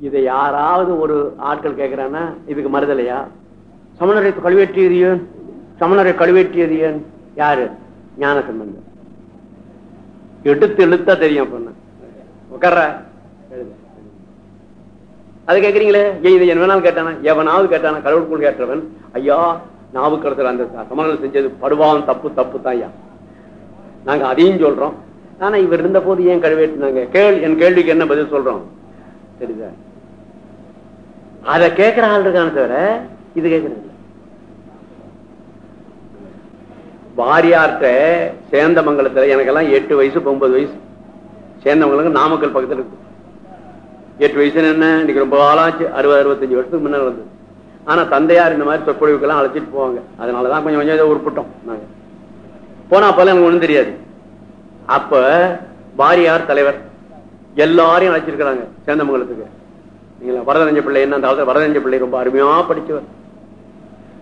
இதை யாராவது ஒரு ஆட்கள் கேட்கிறான்னா இதுக்கு மறுதலையா? சமணரை கழுவேற்றியது ஏன்? சமணரை கழுவேற்றியது ஏன்? யாரு? ஞான சம்பந்தம் எடுத்து எழுத்தா தெரியும் பொண்ணு உட்கார்ற. அது கேக்குறீங்களே? ஏன் இதை என் வேணாலும் கேட்டானா? எவனாவது கேட்டானா? கடவுளுக்குள் கேட்டவன். ஐயா நாவுக்கரசர் அந்த சமணர் செஞ்சது படுவான் தப்பு தப்பு தான் ஐயா. நாங்க அதையும் சொல்றோம். ஆனா இவர் இருந்த போது ஏன் கழுவேற்றினாங்க? கேள் என் கேள்விக்கு என்ன பதில் சொல்றோம்? சரிதான் அத கேட்கிற ஆள் இருக்கான தவிர இது கேட்கறது இல்ல. வாரியார்ட்ட சேந்தமங்கலத்துல எனக்கெல்லாம் எட்டு வயசு ஒன்பது வயசு. சேர்ந்தவங்களுக்கு நாமக்கல் பக்கத்துல இருக்கு. எட்டு வயசுன்னு என்ன? இன்னைக்கு ரொம்ப ஆளாச்சு. அறுபது அறுபத்தஞ்சு வருஷத்துக்கு முன்னாடி வந்தது ஆனா தந்தையார் இந்த மாதிரி சொற்பொழிவுக்கெல்லாம் அழைச்சிட்டு போவாங்க. அதனாலதான் கொஞ்சம் கொஞ்சம் இதை உருப்பிட்டோம் நாங்க. போனா அப்பெல்லாம் எனக்கு ஒண்ணும் தெரியாது. அப்ப வாரியார் தலைவர் எல்லாரையும் அழைச்சிருக்கிறாங்க சேந்தமங்கலத்துக்கு. நீங்களா வரதஞ்ச பிள்ளை என்ன அந்த காலத்தில் வரதஞ்ச பிள்ளை ரொம்ப அருமையா படிச்சவர்.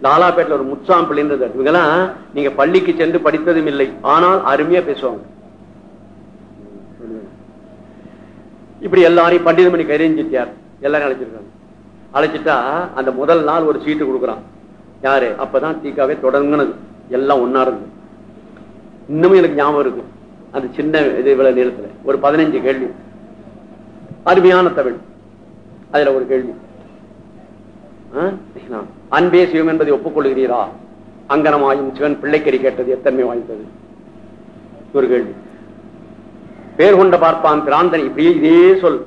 லாலாப்பேட்டில் ஒரு முச்சாம் பிள்ளைன்றது இவங்கெல்லாம் நீங்க பள்ளிக்கு சென்று படித்ததும் இல்லை. ஆனால் அருமையா பேசுவாங்க. இப்படி எல்லாரையும் பண்டிதமணி கரியஞ்சிட்டியார் எல்லாரும் அழைச்சிருக்காங்க. அழைச்சிட்டா அந்த முதல் நாள் ஒரு சீட்டு கொடுக்குறான். யாரு? அப்பதான் தீக்காவே தொடங்குனது. எல்லாம் ஒன்னா இருந்து. இன்னமும் எனக்கு ஞாபகம் இருக்கு. அந்த சின்ன இது இவ்வளவு நேரத்துல ஒரு பதினஞ்சு கேள்வி. அருமையான தமிழ். அதுல ஒரு கேள்வி. அன்பே சிவம் என்பதை ஒப்புக்கொள்கிறீரா? அங்கனமாயும் சிவன் பிள்ளைக்கறி கேட்டது எத்தன்மை வாய்ந்தது? ஒரு கேள்வி. பேர் கொண்ட பார்ப்பான் பிராந்தனை இப்படியே இதே சொல்.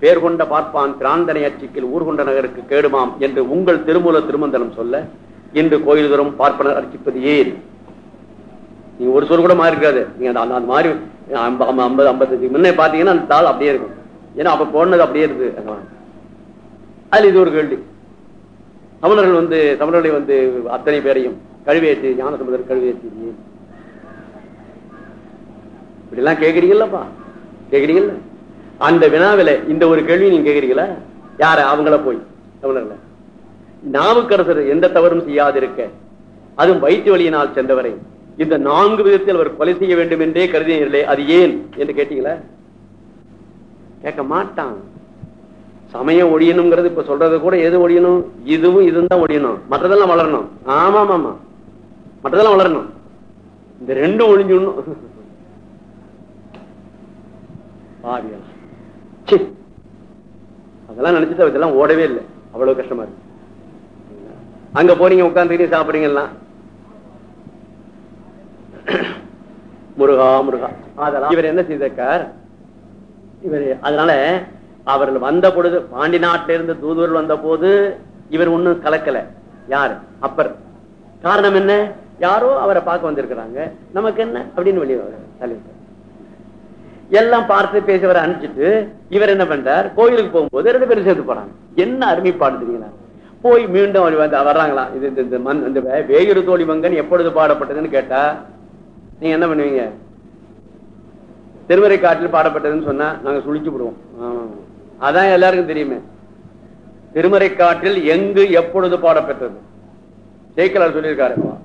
பேர் கொண்ட பார்ப்பான் பிராந்தனை அச்சிக்கில் ஊர்கொண்ட நகருக்கு கேடுமாம் என்று உங்கள் திருமூல திருமந்தனம் சொல்ல இன்று கோயில் தோறும் பார்ப்பனர் அர்ச்சிப்பது ஏன்? நீங்க ஒரு சொல் கூட மாறி இருக்காது நீங்க அந்த- அந்த மாதிரி ஐம்பது ஐம்பத்தஞ்சு முன்னே பாத்தீங்கன்னா அந்த தாள் அப்படியே இருக்கும். ஏன்னா அப்ப போனது அப்படியே இருக்கு அதுல இது ஒரு கேள்வி. தமிழர்கள் வந்து தமிழர்களை வந்து அத்தனை பேரையும் கழுவேற்று ஞானசமுதர் கழுவேற்று. இப்படிலாம் இப்படி எல்லாம் அந்த வினாவில இந்த ஒரு கேள்வி நீங்க கேக்குறீங்களா யார? அவங்கள போய் தமிழர்ல நாவுக்கரசர் எந்த தவறும் செய்யாதிருக்க அதுவும் வயிற்று வழியினால் சென்றவரை இந்த நான்கு விதத்தில் அவர் கொலை செய்ய வேண்டும் என்றே கருதினீர்களே அது ஏன்? என்று கேட்டீங்களா? கேட்க மாட்டான். சமயம் ஒழியணுங்கிறது இப்ப சொல்றது கூட எது ஒழியணும்? இதுவும் இதுவும் தான் ஒழியணும். மற்றதெல்லாம் வளரணும். ஆமா ஆமா மற்றதெல்லாம் வளரணும். இந்த ரெண்டும் ஒழிஞ்சிடணும். அதெல்லாம் நினைச்சிட்டு இதெல்லாம் ஓடவே இல்லை. அவ்வளவு கஷ்டமா இருக்கு. அங்க போறீங்க உட்காந்துக்கிட்டே சாப்பிடுறீங்களா முருகா முருகா. அதெல்லாம். இவர் என்ன செய்தார் இவர் அதனால அவர்கள் வந்த பொழுது பாண்டி நாட்டில இருந்து தூதுவர்கள் வந்த போது இவர் ஒண்ணும் கலக்கல. யாரு? அப்பர். காரணம் என்ன? யாரோ அவரை பார்க்க வந்திருக்கிறாங்க. நமக்கு என்ன? அப்படின்னு வெளியே தலைவர். எல்லாம் பார்த்து பேசியவரை அனுப்பிச்சிட்டு இவர் என்ன பண்றார்? கோயிலுக்கு போகும்போது ரெண்டு பேரும் சேர்த்து போறாங்க. என்ன அருமைப்பாடு தெரியுங்களா? போய் மீண்டும் அவர் வந்து வர்றாங்களாம் இது இந்த- இந்த மண் இந்த வே- வேயுறு தோழி மங்கன் எப்பொழுது பாடப்பட்டதுன்னு கேட்டா நீங்க என்ன பண்ணுவீங்க? திருமறை காட்டில் பாடப்பட்டதுன்னு சொன்னா நாங்க சுழிச்சு விடுவோம் ஆமா. அதான் எல்லாருக்கும் தெரியுமே. திருமறை காட்டில் எங்கு எப்பொழுது பாடப்பெற்றது ஜெய்கலார் சொல்லியிருக்காரு.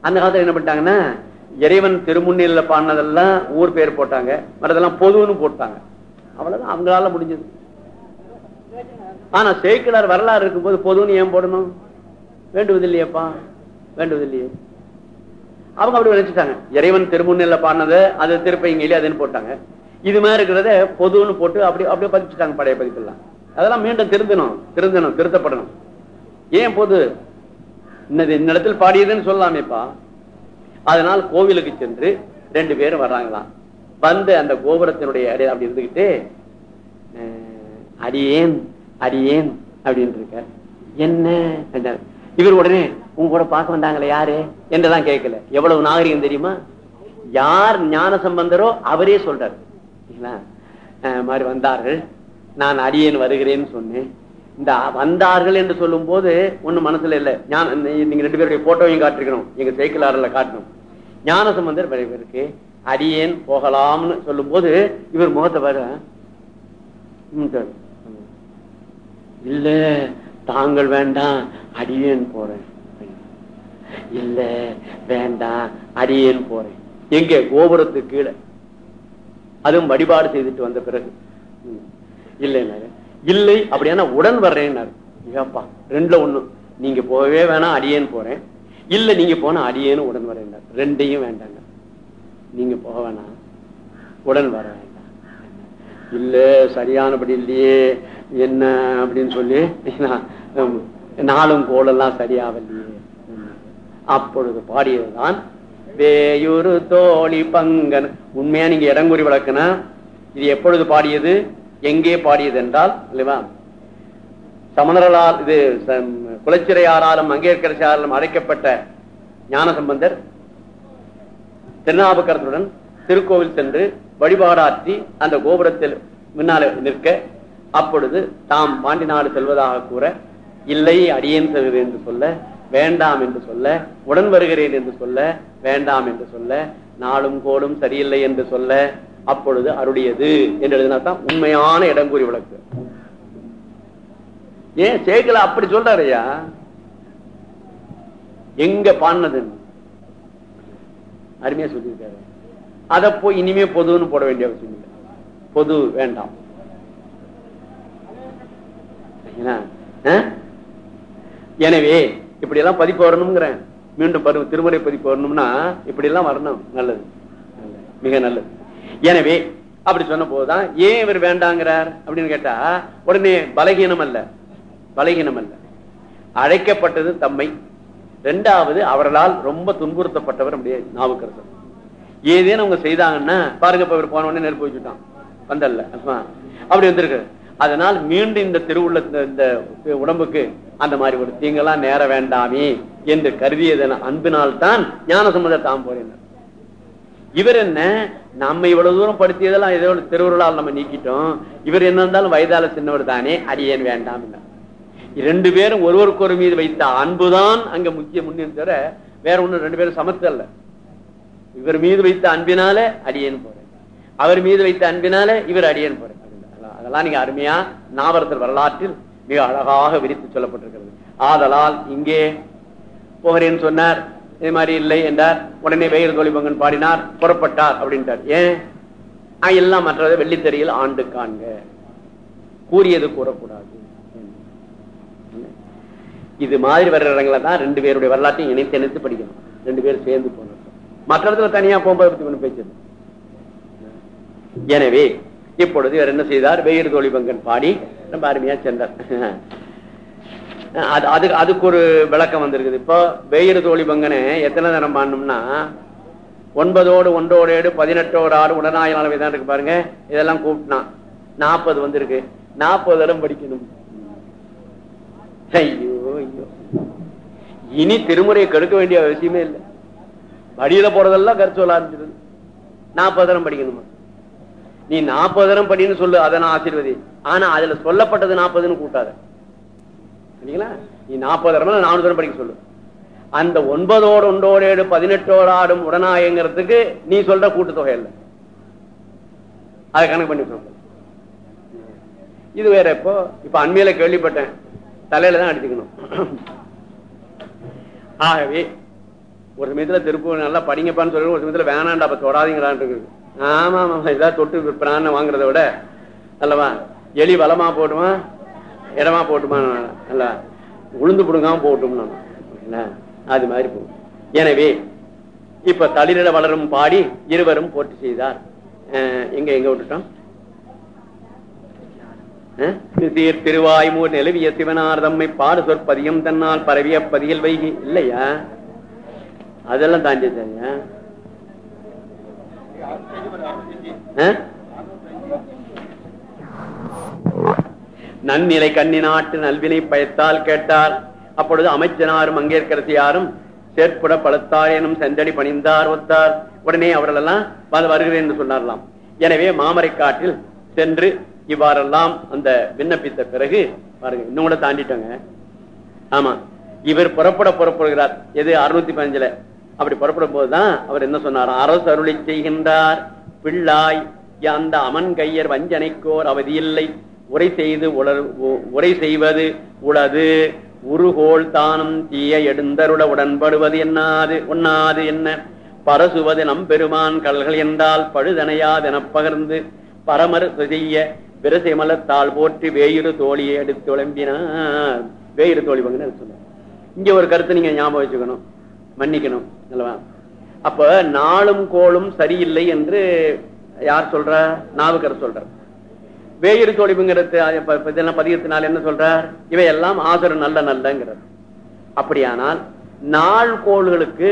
அந்த காலத்துல என்ன பண்ணிட்டாங்கன்னா இறைவன் திருமுன்னில பாடினதெல்லாம் ஊர் பேர் போட்டாங்க. மற்றதெல்லாம் பொதுன்னு போட்டாங்க. அவ்வளவுதான். அவங்களால முடிஞ்சது. ஆனா சேக்கிலார் வரலாறு இருக்கும்போது பொதுன்னு ஏன் போடணும்? வேண்டுவதில்லையேப்பா. வேண்டுவதில்லையே. அவங்க அப்படி நினைச்சிட்டாங்க. இறைவன் திருமுன்னில பாடினது அது திருப்பைங்கிலி அதுன்னு போட்டாங்க. இது மாதிரி இருக்கிறத பொதுன்னு போட்டு அப்படி அப்படியே பதிச்சுட்டாங்க பழைய பதிப்பெல்லாம் அதெல்லாம் மீண்டும் திருந்தணும் திருந்தணும் திருத்தப்படணும். ஏன் பொது? இன்னது இன்னிடத்தில் பாடியதுன்னு சொல்லலாமேப்பா. அதனால் கோவிலுக்கு சென்று ரெண்டு பேரும் வர்றாங்களாம். வந்து அந்த கோபுரத்தினுடைய அடி அப்படி இருந்துகிட்டு அஹ், அடியேன் அடியேன் அப்படின்னு இருக்க. என்ன? என்றார். இவர் உடனே உங்க கூட பார்க்க வந்தாங்களே யாரு? என்றெல்லாம் கேட்கல. எவ்வளவு நாகரிகம் தெரியுமா? யார் ஞான சம்பந்தரோ அவரே சொல்றாரு. மாதிரி வந்தார்கள். நான் அடியேன் வருகிறேன்னு சொன்னேன். இந்த வந்தார்கள் என்று சொல்லும் போது ஒன்னும் மனசுல இல்ல. ஞான நீங்க ரெண்டு பேருடைய போட்டோவையும் காட்டிருக்கணும். எங்க சைக்கிள் காட்டணும். ஞான சம்பந்தர் இருக்கு. அடியேன் போகலாம்னு சொல்லும் போது இவர் முகத்தை பாரு. இல்ல தாங்கள் வேண்டாம் அடியேன் போறேன். இல்ல வேண்டாம் அடியேன் போறேன். எங்க? கோபுரத்துக்கு கீழே. அதுவும் வழிபாடு செய்துட்டு வந்த பிறகு. ம். இல்லை அப்படியான உடன் வர்றேன்னாரு. ஏப்பா ரெண்டுல ஒண்ணு. நீங்க போகவே வேணாம் அடியேன்னு போறேன். இல்ல நீங்க போனா அடியேன்னு உடன் வரேன் ரெண்டையும் வேண்டாங்க. நீங்க போக வேணாம். உடன் வர வேண்டாம். இல்ல சரியானபடி இல்லையே. என்ன அப்படின்னு சொல்லி நாளும் கோலெல்லாம் சரியாவல்லையே அப்பொழுது பாடியதுதான் வேயுரு தோழி பங்கன். உண்மையா நீங்க இடங்குறி விளக்குனா இது எப்பொழுது பாடியது? எங்கே பாடியது என்றால் இல்லைவா? சமணர்களால் இது குலச்சிறையாராலும் மங்கேற்கரசாராலும் அழைக்கப்பட்ட ஞானசம்பந்தர் திருநாவுக்கரசுடன் திருக்கோவில் சென்று வழிபாடாற்றி அந்த கோபுரத்தில் முன்னால நிற்க அப்பொழுது தாம் பாண்டி நாடு செல்வதாக கூற இல்லை அடியேன் என்று சொல்ல வேண்டாம் என்று சொல்ல உடன் வருகிறேன் என்று சொல்ல வேண்டாம் என்று சொல்ல நாளும் கோலும் சரியில்லை என்று சொல்ல அப்பொழுது அருடையது என்று எழுதினா தான் உண்மையான இடங்கூறி விளக்கு. ஏன் சேகல அப்படி சொல்றாருயா எங்க பாடினதுன்னு. அருமையா சொல்லியிருக்காரு. அத போய் இனிமே பொதுன்னு போட வேண்டிய அவசியம் இல்லை. பொது வேண்டாம். எனவே இப்படி எல்லாம் பதிப்பு வரணுங்கிறேன் மீண்டும் பருவ திருமுறை பதிப்பு வரணும்னா இப்படி எல்லாம் வரணும். நல்லது. மிக நல்லது. எனவே அப்படி சொன்ன போதுதான் ஏன் இவர் வேண்டாங்கிறார் அப்படின்னு கேட்டா உடனே பலகீனம் அல்ல. பலகீனம் அல்ல. அழைக்கப்பட்டது தம்மை. ரெண்டாவது அவர்களால் ரொம்ப துன்புறுத்தப்பட்டவர் அப்படியே நாவுக்கரசர். ஏதேனும் அவங்க செய்தாங்கன்னா பாருங்க இப்ப இவர் போன உடனே நெருப்பு வச்சுட்டான். வந்தல்ல. அப்படி வந்திருக்கு. அதனால் மீண்டும் இந்த திருவுள்ள இந்த- இந்த உடம்புக்கு அந்த மாதிரி ஒரு தீங்கெல்லாம் நேர வேண்டாமே என்று கருதியதன் அன்பினால் தான் ஞானசம்பந்தர் தாம் போறேன் இவர் என்ன நம்ம இவ்வளவு தூரம் படுத்தியதெல்லாம் ஏதோ திருவுருளால் நம்ம நீக்கிட்டோம். இவர் என்ன இருந்தாலும் வயதால சின்னவர் தானே அடியேன் வேண்டாம் ரெண்டு பேரும் ஒருவருக்கு ஒரு மீது வைத்த அன்புதான் அங்க முக்கிய முன்னே தவிர வேற ஒண்ணு ரெண்டு பேரும் சமத்தல்ல இவர் மீது வைத்த அன்பினால அடியேன் போறேன். அவர் மீது வைத்த அன்பினால இவர் அடியேன் போறேன். அதெல்லாம் நீங்க அருமையா நாவரத்தில் வரலாற்றில் மிக அழகாக விரித்து சொல்லப்பட்டிருக்கிறது. ஆதலால் இங்கே போகிறேன்னு சொன்னார் இது மாதிரி இல்லை என்றார் உடனே வெயிர் தோழிபங்கன் பாடினார் புறப்பட்டார் அப்படின்ட்டார் ஏன்? எல்லாம் மற்றதை வெள்ளித்தறியில் ஆண்டு காண்க. கூறியது கூறக்கூடாது. இது மாதிரி வர்ற இடங்களை தான் ரெண்டு பேருடைய வரலாற்றையும் இணைத்து இணைத்து படிக்கணும். ரெண்டு பேரும் சேர்ந்து போனோம் மற்ற இடத்துல தனியா போகும்போது பத்தி ஒன்று பேச்சு எனவே இப்பொழுது இவர் என்ன செய்தார்? வெயிறு தோழி பங்கன் பாடி ரொம்ப அருமையா சென்றார். அது அது அதுக்கு ஒரு விளக்கம் வந்திருக்குது. இப்போ வெயிறு தோழி பங்கனை எத்தனை தரம் பாடணும்னா ஒன்பதோடு ஒன்றோடு ஏடு பதினெட்டோடு ஆறு உடனாய அளவை தான் இருக்கு பாருங்க. இதெல்லாம் கூப்பிட்டான் நாற்பது வந்திருக்கு. நாற்பது இடம் படிக்கணும். ஐயோ ஐயோ. இனி திருமுறையை கெடுக்க வேண்டிய அவசியமே இல்லை. வழியில போறதெல்லாம் கருத்து சொல்ல ஆரம்பிச்சிருது நாற்பது தரம் படிக்கணுமா? நீ நாற்பது தரம் படின்னு சொல்லு அதை நான் ஆசீர்வதி. ஆனா அதுல சொல்லப்பட்டது நாற்பதுன்னு கூட்டாத சரிங்களா? நீ நாற்பது தரம் நானூறு தரம் படிக்க சொல்லு. அந்த ஒன்பதோடு ஒன்றோடு ஏழு பதினெட்டோடு ஆடும் உடனாயங்கிறதுக்கு நீ சொல்ற கூட்டுத்தொகை இல்லை. அதை கணக்கு பண்ணி இது வேற இப்போ இப்ப அண்மையில கேள்விப்பட்டேன். தலையில தான் அடிச்சுக்கணும். ஆகவே ஒரு சமயத்துல திருப்பூர் நல்லா படிங்கப்பான்னு சொல்லி ஒரு சமயத்துல வேணாண்டா அப்ப தொடாதீங்களான் இருக்கு ஆமா ஆமா ஏதாவது தொட்டு பிராண வாங்குறத விட அல்லவா எலி வளமா போட்டுமா இடமா போட்டுமா அல்ல உளுந்து புடுங்காம போட்டும் நான் அது மாதிரி போகும். எனவே இப்ப தளிரிட வளரும் பாடி இருவரும் போட்டி செய்தார். எங்க எங்க விட்டுட்டோம்? அஹ் திருவாய்மூர் நிலவிய சிவனார் தம்மை பாடு சொற்பதியம் தன்னால் பரவிய பதியில் வைகி இல்லையா? அதெல்லாம் தாண்டி தாங்க நன்னிலை கண்ணி நாட்டு நல்வினை பயத்தால் கேட்டார். அப்பொழுது அமைச்சனாரும் அங்கேற்கரசியாரும் சேர்ப்புட பழுத்தார் எனும் செந்தடி பணிந்தார் ஒத்தார். உடனே அவர்கள் எல்லாம் வருகிறேன் என்று சொன்னார்லாம் எனவே மாமரை காட்டில் சென்று இவ்வாறெல்லாம் அந்த விண்ணப்பித்த பிறகு பாருங்க இன்னும் கூட தாண்டிட்டோங்க. ஆமா இவர் புறப்பட புறப்படுகிறார். எது அறுநூத்தி பதினஞ்சுல? அப்படி புறப்படும் போதுதான் அவர் என்ன சொன்னார்? அரசு அருளி செய்கின்றார். பிள்ளாய் அந்த அமன் கையர் வஞ்சனைக்கோர் அவதி இல்லை உரை செய்து உளர் உரை செய்வது உளது. உருகோள் தானும் தீய எடுந்தருள உடன்படுவது என்னாது? உண்ணாது என்ன? பரசுவது நம்பெருமான் கல்கள் என்றால் பழுதனையாதென பகர்ந்து பரமர் செய்ய விரசைமலத்தால் போற்றி வேயிறு தோழியை எடுத்து விளம்பினார். வேயிறு தோழி பங்குன்னு சொன்னார். இங்க ஒரு கருத்தை நீங்க ஞாபகம் வச்சுக்கணும் மன்னிக்கணும். அப்ப நாளும் கோளும் சரியில்லை என்று யார் சொல்ற? நாவுக்கர் சொல்றார். வேயிறு தோழிப்புங்கிறது இதெல்லாம் பதியத்தினால் என்ன சொல்றார்? இவையெல்லாம் ஆசரு நல்ல நல்லங்கிறார். அப்படியானால் நாள் கோள்களுக்கு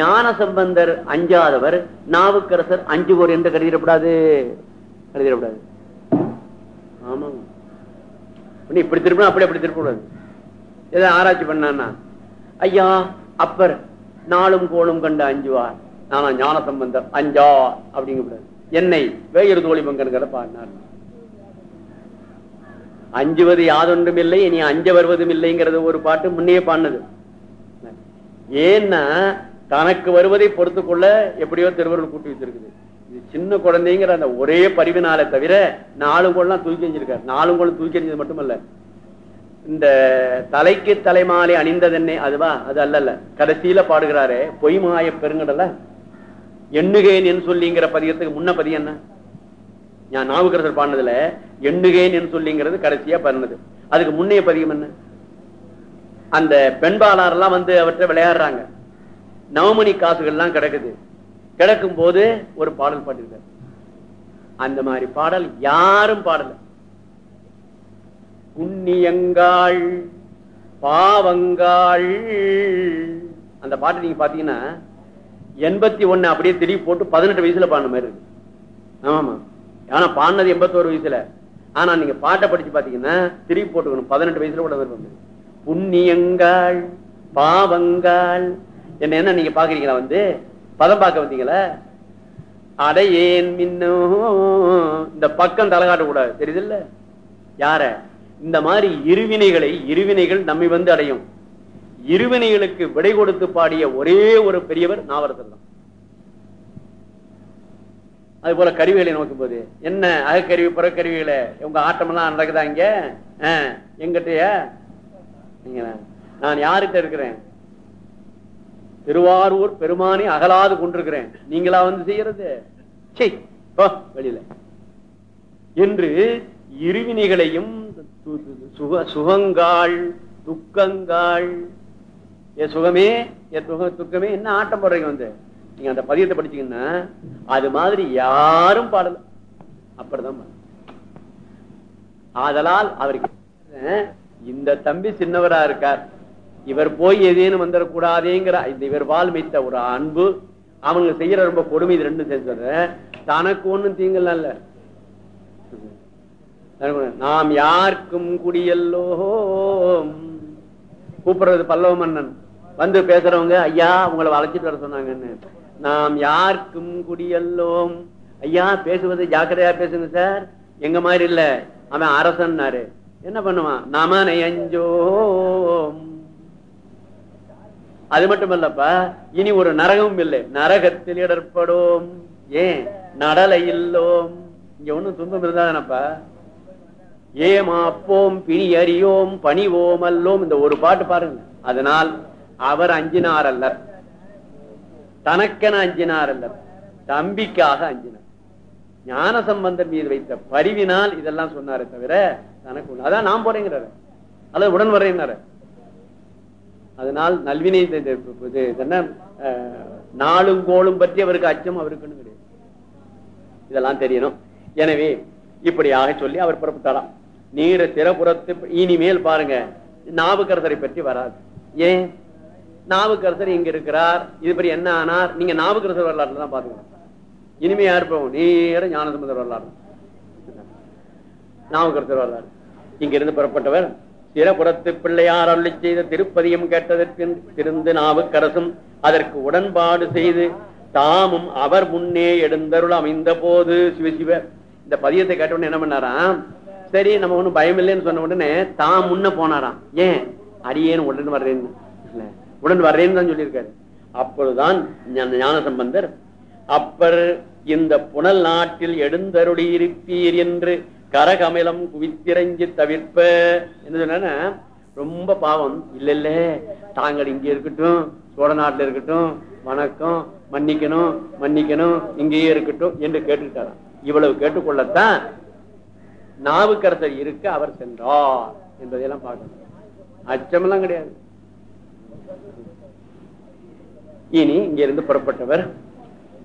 ஞான சம்பந்தர் அஞ்சாதவர் நாவுக்கரசர் அஞ்சுவோர் என்று கருதிடக்கூடாது கருதிடக்கூடாது ஆமா இப்படி திருப்பணும் அப்படி அப்படி திருப்பக்கூடாது. எதை ஆராய்ச்சி பண்ணா ஐயா அப்பர் நாளும் கோளும் கண்டு அஞ்சுவார். நானா ஞான சம்பந்தம் அஞ்சா அப்படிங்கக்கூடாது என்னை வேயிறு தோழி பங்கன்கிற பாடினார் அஞ்சுவது யாதொன்றும் இல்லை இனி அஞ்ச வருவதும் இல்லைங்கிறது ஒரு பாட்டு முன்னே பாடினது. ஏன்னா தனக்கு வருவதை பொறுத்து கொள்ள எப்படியோ திருவருள் கூட்டி வச்சிருக்குது. இது சின்ன குழந்தைங்கிற அந்த ஒரே பரிவினால தவிர நாலு கோலாம் தூக்கி அஞ்சிருக்காரு நாலு கோலம் தூக்கி எறிஞ்சது மட்டுமல்ல. இந்த தலைக்கு தலைமாலை அணிந்ததென்னே அதுவா? அது அல்லல்ல. கடைசியில பாடுகிறாரு பொய்மாய பெருங்கடல எண்ணுகேன் என்று சொல்லிங்கிற பதியத்துக்கு முன்ன பதியம் என்ன? நான் நாவுக்கரசர் பாடினதுல எண்ணுகேன் என் சொல்லிங்கிறது கடைசியா பண்ணது அதுக்கு முன்னைய பதியம் என்ன? அந்த பெண்பாளர் எல்லாம் வந்து அவற்றை விளையாடுறாங்க. நவமணி காசுகள் எல்லாம் கிடக்குது. கிடக்கும் போது ஒரு பாடல் பாடிருக்காரு அந்த மாதிரி பாடல் யாரும் பாடல. புண்ணியங்காள் பாவங்காள். அந்த பாட்டு நீங்க பாத்தீங்கன்னா எண்பத்தி ஒண்ணு அப்படியே திருப்பி போட்டு பதினெட்டு வயசுல பாடின மாதிரி இருக்கு. ஆமாமா ஆனா பாடினது எண்பத்தோரு வயசுல. ஆனா நீங்க பாட்டை படிச்சு பாத்தீங்கன்னா திருப்பி போட்டுக்கணும். பதினெட்டு வயசுல கூட வருவாங்க புண்ணியங்காள் பாவங்காள். என்ன என்ன நீங்க பாக்குறீங்களா வந்து? பதம் பார்க்க வந்தீங்களா? அடையேன் மின்னும் இந்த பக்கம் தலை காட்டக்கூடாது தெரியுது இல்ல? யார? இந்த மாதிரி இருவினைகளை இருவினைகள் நம்மை வந்து அடையும். இருவினைகளுக்கு விடை கொடுத்து பாடிய ஒரே ஒரு பெரியவர் நாவரசர் தான். அது போல கருவிகளை நோக்கும் போது என்ன அகக்கருவி புறக்கருவிகளை உங்க ஆட்டமெல்லாம் நடக்குதா இங்க? எங்கிட்டய? நான் யாருகிட்ட இருக்கிறேன்? திருவாரூர் பெருமானி அகலாது கொண்டிருக்கிறேன். நீங்களா வந்து செய்யறது? வெளியில. என்று இருவினைகளையும் சுகங்காள் துக்கங்காள். என் சுகமே என் ஏ துக்கமே என்ன ஆட்டம் போடுறீங்க வந்து? நீங்க அந்த பதியத்தை படிச்சீங்கன்னா அது மாதிரி யாரும் பாடல. அப்படிதான் ஆதலால் அவருக்கு இந்த தம்பி சின்னவரா இருக்கார். இவர் போய் எதேனும் வந்துடக்கூடாதேங்கிற இந்த இவர் வாழ் ஒரு அன்பு. அவங்க செய்யற ரொம்ப கொடுமை இது ரெண்டும் செஞ்சது தனக்கு ஒண்ணும் தீங்கலாம் இல்ல. நாம் யாருக்கும் குடியல்லோ கூப்பிடுறது பல்லவ மன்னன். வந்து பேசுறவங்க ஐயா உங்களை வளைச்சிட்டு வர சொன்னாங்கன்னு. நாம் யாருக்கும் குடியல்லோம். ஐயா பேசுவது ஜாக்கிரதையா பேசுங்க சார். எங்க மாதிரி இல்ல. அவன் அரசன்னாரு. என்ன பண்ணுவான்? நாம நெஞ்சோம் அது மட்டும் இல்லப்பா இனி ஒரு நரகமும் இல்லை. நரகத்தில் இடர்படும் ஏன்? நடலை இல்லோம். இங்க ஒண்ணும் துன்பம் இருந்தாதானப்பா? ஏமாப்போம் பிணி அறியோம் பணிவோம் அல்லோம். இந்த ஒரு பாட்டு பாருங்க. அதனால் அவர் அஞ்சினார் அல்ல தனக்கென அஞ்சினார் அல்ல தம்பிக்காக அஞ்சினார். ஞான சம்பந்தர் மீது வைத்த பரிவினால் இதெல்லாம் சொன்னாரே தவிர தனக்கு அதான் நான் போறேங்கிறாரு. அல்லது உடன் வரேன்னாரு அதனால் நல்வினை என்ன? நாளும் கோளும் பற்றி அவருக்கு அச்சம் அவருக்குன்னு கிடையாது. இதெல்லாம் தெரியணும். எனவே இப்படியாக சொல்லி அவர் புறப்பட்டாராம். நீர திறப்புறத்து இனிமேல் பாருங்க நாவுக்கரசரை பற்றி வராது. ஏன்? நாவுக்கரசர் இங்க இருக்கிறார். இது பற்றி என்ன ஆனார்? நீங்க நாவுக்கரசர் வரலாறுல தான் பாருங்க இனிமே யார் போவோம் நேர ஞானசம்பந்தர் வரலாறு. நாவுக்கரசர் வரலாறு. இங்க இருந்து புறப்பட்டவர் சிறப்புறத்து பிள்ளையார் அருளி செய்த திருப்பதியம் கேட்டதற்கு திருந்து நாவுக்கரசும் அதற்கு உடன்பாடு செய்து தாமும் அவர் முன்னே எடுந்தருள் அமைந்த போது சிவசிவர் இந்த பதியத்தை கேட்டவுடனே என்ன பண்ணாராம்? சரி நம்ம ஒண்ணும் பயம் இல்லைன்னு சொன்ன உடனே தான் முன்ன போனாராம். ஏன்? அடியேன்னு உடன் வர்றேன்னு. உடன் வர்றேன்னு தான் சொல்லியிருக்காரு. அப்பொழுதுதான் ஞான சம்பந்தர் அப்பர் இந்த புனல் நாட்டில் எடுந்தருளி இருப்பீர் என்று கரகமிலம் குவித்திரஞ்சி தவிர்ப்ப. என்ன சொன்ன ரொம்ப பாவம். இல்ல இல்ல. தாங்கள் இங்க இருக்கட்டும் சோழ நாட்டில் இருக்கட்டும் வணக்கம் மன்னிக்கணும் மன்னிக்கணும் இங்கேயே இருக்கட்டும் என்று கேட்டுக்கிட்டாராம். இவ்வளவு கேட்டுக்கொள்ளத்தான் நாவுக்கரசர் இருக்க அவர் சென்றார் என்பதையெல்லாம் பார்க்கணும். அச்சமெல்லாம் கிடையாது. இனி இங்கிருந்து புறப்பட்டவர்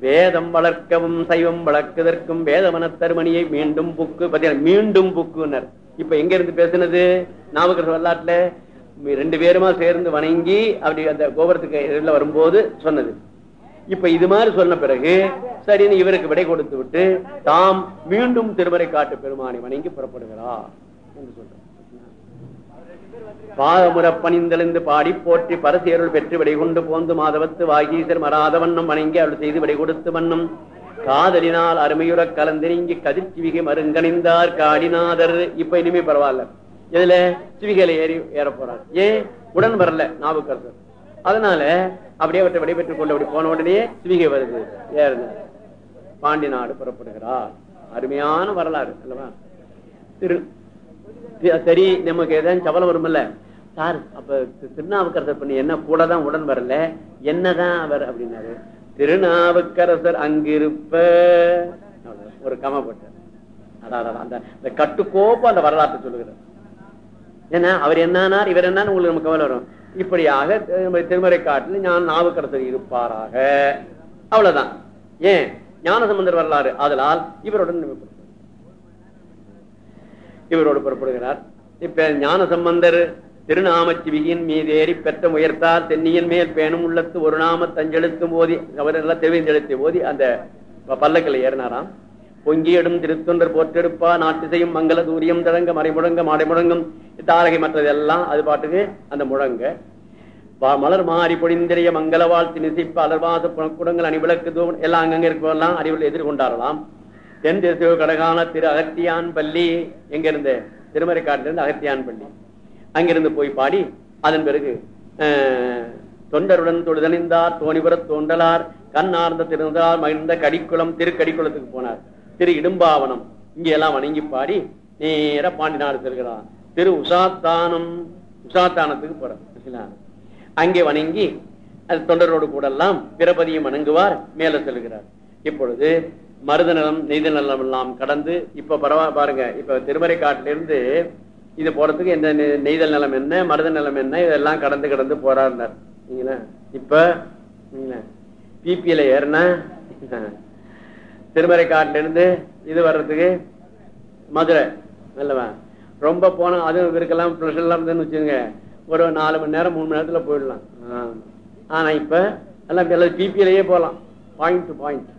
வேதம் வளர்க்கவும் சைவம் வளர்க்கதற்கும் வேதவன தருமணியை மீண்டும் புக்கு பாத்தீங்கன்னா மீண்டும் புக்குனர் இப்ப எங்க இருந்து பேசுனது? நாமக்கல் வரலாற்றுல. ரெண்டு பேருமா சேர்ந்து வணங்கி அப்படி அந்த கோபுரத்துக்கு வரும்போது சொன்னது. இப்ப இது மாதிரி சொன்ன பிறகு சரின்னு இவருக்கு விடை கொடுத்து விட்டு தாம் மீண்டும் திருமறை காட்டு பெருமானை வணங்கி புறப்படுகிறார் என்று சொல்றார். பாதமுற பணிந்தெழுந்து பாடி போற்றி பரசேருள் பெற்று விடை கொண்டு போந்து மாதவத்து வாகீசர் மராத வண்ணம் வணங்கி அவள் செய்து விடை கொடுத்து வண்ணம் காதலினால் அருமையுற கலந்து நீங்கி கதிர் சிவிகை மருங்கணிந்தார் காடிநாதர். இப்ப இனிமே பரவாயில்ல. இதுல சிவிகையில ஏறி ஏற போறார். ஏன்? உடன் வரல நாவுக்கரசர். அதனால அப்படியே அவற்றை விடைபெற்றுக் கொண்டு அப்படி போன உடனே சிவிகை வருது. ஏறுது. பாண்டி நாடு புறப்படுகிறார். அருமையான வரலாறு அல்லவா? திரு சரி நமக்கு ஏதாவது சவலம் வரும்ல சார் அப்ப திருநாவுக்கரசர் பண்ணி என்ன கூட தான் உடன் வரல? என்னதான் அவர் அப்படின்னாரு. திருநாவுக்கரசர் அங்கிருப்ப ஒரு கம போட்டார். அதான் அந்த இந்த கட்டுக்கோப்பு அந்த வரலாற்றை சொல்லுகிறார். ஏன்னா அவர் என்னன்னா இவர் என்னன்னு உங்களுக்கு நம்ம கவலை வரும். இப்படியாக திருமறை காட்டில் ஞான நாவுக்கரசர் இருப்பாராக. அவ்வளவுதான். ஏன்? ஞானசம்பந்தர் வரலாறு. அதனால் இவருடன் இவரோடு புறப்படுகிறார். இப்ப ஞான சம்பந்தர் மீது மீதேறி பெற்ற உயர்த்தார் தென்னியின் மேல் பேணும் உள்ளத்து ஒரு நாம தஞ்செழுத்தும் போதி அவர் எல்லாம் தெரிவிந்தெழுத்து போதி அந்த ப- பல்லக்கில் ஏறினாராம். பொங்கியடும் திருத்தொண்டர் போற்றெடுப்பா நாட்டிசையும் மங்கள தூரியம் தழங்க மறைமுழங்க மறைமுழங்கும் தாரகை மற்றதெல்லாம் அது பாட்டுக்கு அந்த முழங்க. மலர் மாறி பொழிந்திரைய மங்கள வாழ்த்து நிசைப்பு அலர்வாச குடங்கள் அணிவிளக்கு தூண் எல்லாம் அங்கங்க இருப்பதெல்லாம் அறிவில் எதிர்கொண்டாரலாம். தென் திசை கடகான திரு அகத்தியான் பள்ளி எங்க இருந்து திருமறை அகத்தியான் பள்ளி. அங்கிருந்து போய் பாடி அதன் பிறகு தொண்டருடன் தொழுதணிந்தார் தோணிபுரத் தோண்டலார் கண்ணார்ந்த திருந்தார் மகிழ்ந்த கடிக்குளம் திருக்கடிக்குளத்துக்கு போனார். திரு இடும்பாவனம். இங்க எல்லாம் வணங்கி பாடி நேர பாண்டி நாடு செல்கிறான். திரு உசாத்தானம் உசாத்தானத்துக்கு போறான். சரிங்களா? அங்கே வணங்கி அது தொண்டரோடு கூட எல்லாம் பிறபதியும் வணங்குவார் மேல செல்கிறார். இப்பொழுது மருத நிலம் நெய்த நிலம் எல்லாம் கடந்து இப்ப பரவா பாருங்க இப்ப திருமறை காட்டிலிருந்து இது போறதுக்கு இந்த நெய்தல் நிலம் என்ன மருத நிலம் என்ன இதெல்லாம் கடந்து கடந்து போறாருனார் இப்ப பிபியில ஏறினா திருமறை காட்டில இருந்து இது வர்றதுக்கு மதுரை அல்லவா ரொம்ப போனா அதுவும் இவருக்கெல்லாம் ப்ரெஷர் எல்லாம் இருந்துன்னு வச்சுங்க ஒரு நாலு மணி நேரம் மூணு மணி நேரத்துல போயிடலாம். ஆனா இப்ப எல்லாம் எல்லாம் பிபியிலேயே போகலாம். பாயிண்ட் டு பாயிண்ட்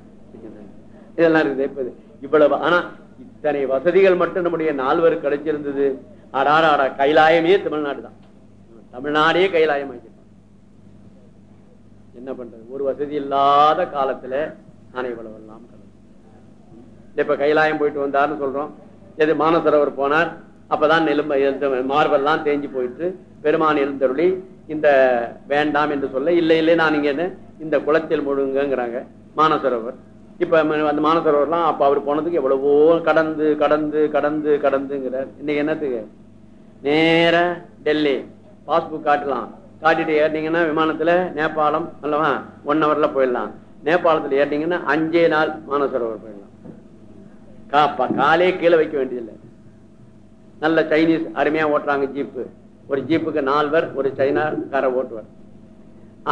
இதெல்லாம் இருக்குது. இப்ப. இவ்வளவு. ஆனா இத்தனை வசதிகள் மட்டும் நம்முடைய நால்வர் கிடைச்சிருந்தது. ஆடாட ஆடா கைலாயமே தமிழ்நாடு தான் தமிழ்நாடே கைலாயம் ஆகிட்டான் என்ன பண்றது? ஒரு வசதி இல்லாத காலத்துல ஆனா இவ்வளவு எல்லாம். இப்ப கைலாயம் போயிட்டு வந்தாருன்னு சொல்றோம். எது மானசரவர் போனார். அப்பதான் எலும்ப எழுந்த மார்பெல்லாம் தேஞ்சு போயிட்டு பெருமான் எழுந்தருளி இந்த வேண்டாம் என்று சொல்ல இல்லை இல்லை நான் இங்க இந்த குளத்தில் முழுங்கங்கிறாங்க மானசரவர். இப்ப அந்த மானசரவர்லாம் அப்ப அவர் போனதுக்கு எவ்வளவோ கடந்து கடந்து கடந்து கடந்துங்கிறார். இன்னைக்கு என்னத்துக்கு? நேர டெல்லி. பாஸ்புக் காட்டலாம். காட்டிட்டு ஏறினீங்கன்னா விமானத்துல நேபாளம் அல்லவா ஒன் ஹவர்ல போயிடலாம். நேபாளத்துல ஏறினீங்கன்னா அஞ்சே நாள் மானசரோவர் போயிடலாம். காப்பா காலே கீழே வைக்க வேண்டியதில்லை. நல்ல சைனீஸ் அருமையா ஓட்டுறாங்க ஜீப்பு ஒரு ஜீப்புக்கு நால்வர் ஒரு சைனாக்கார ஓட்டுவார்.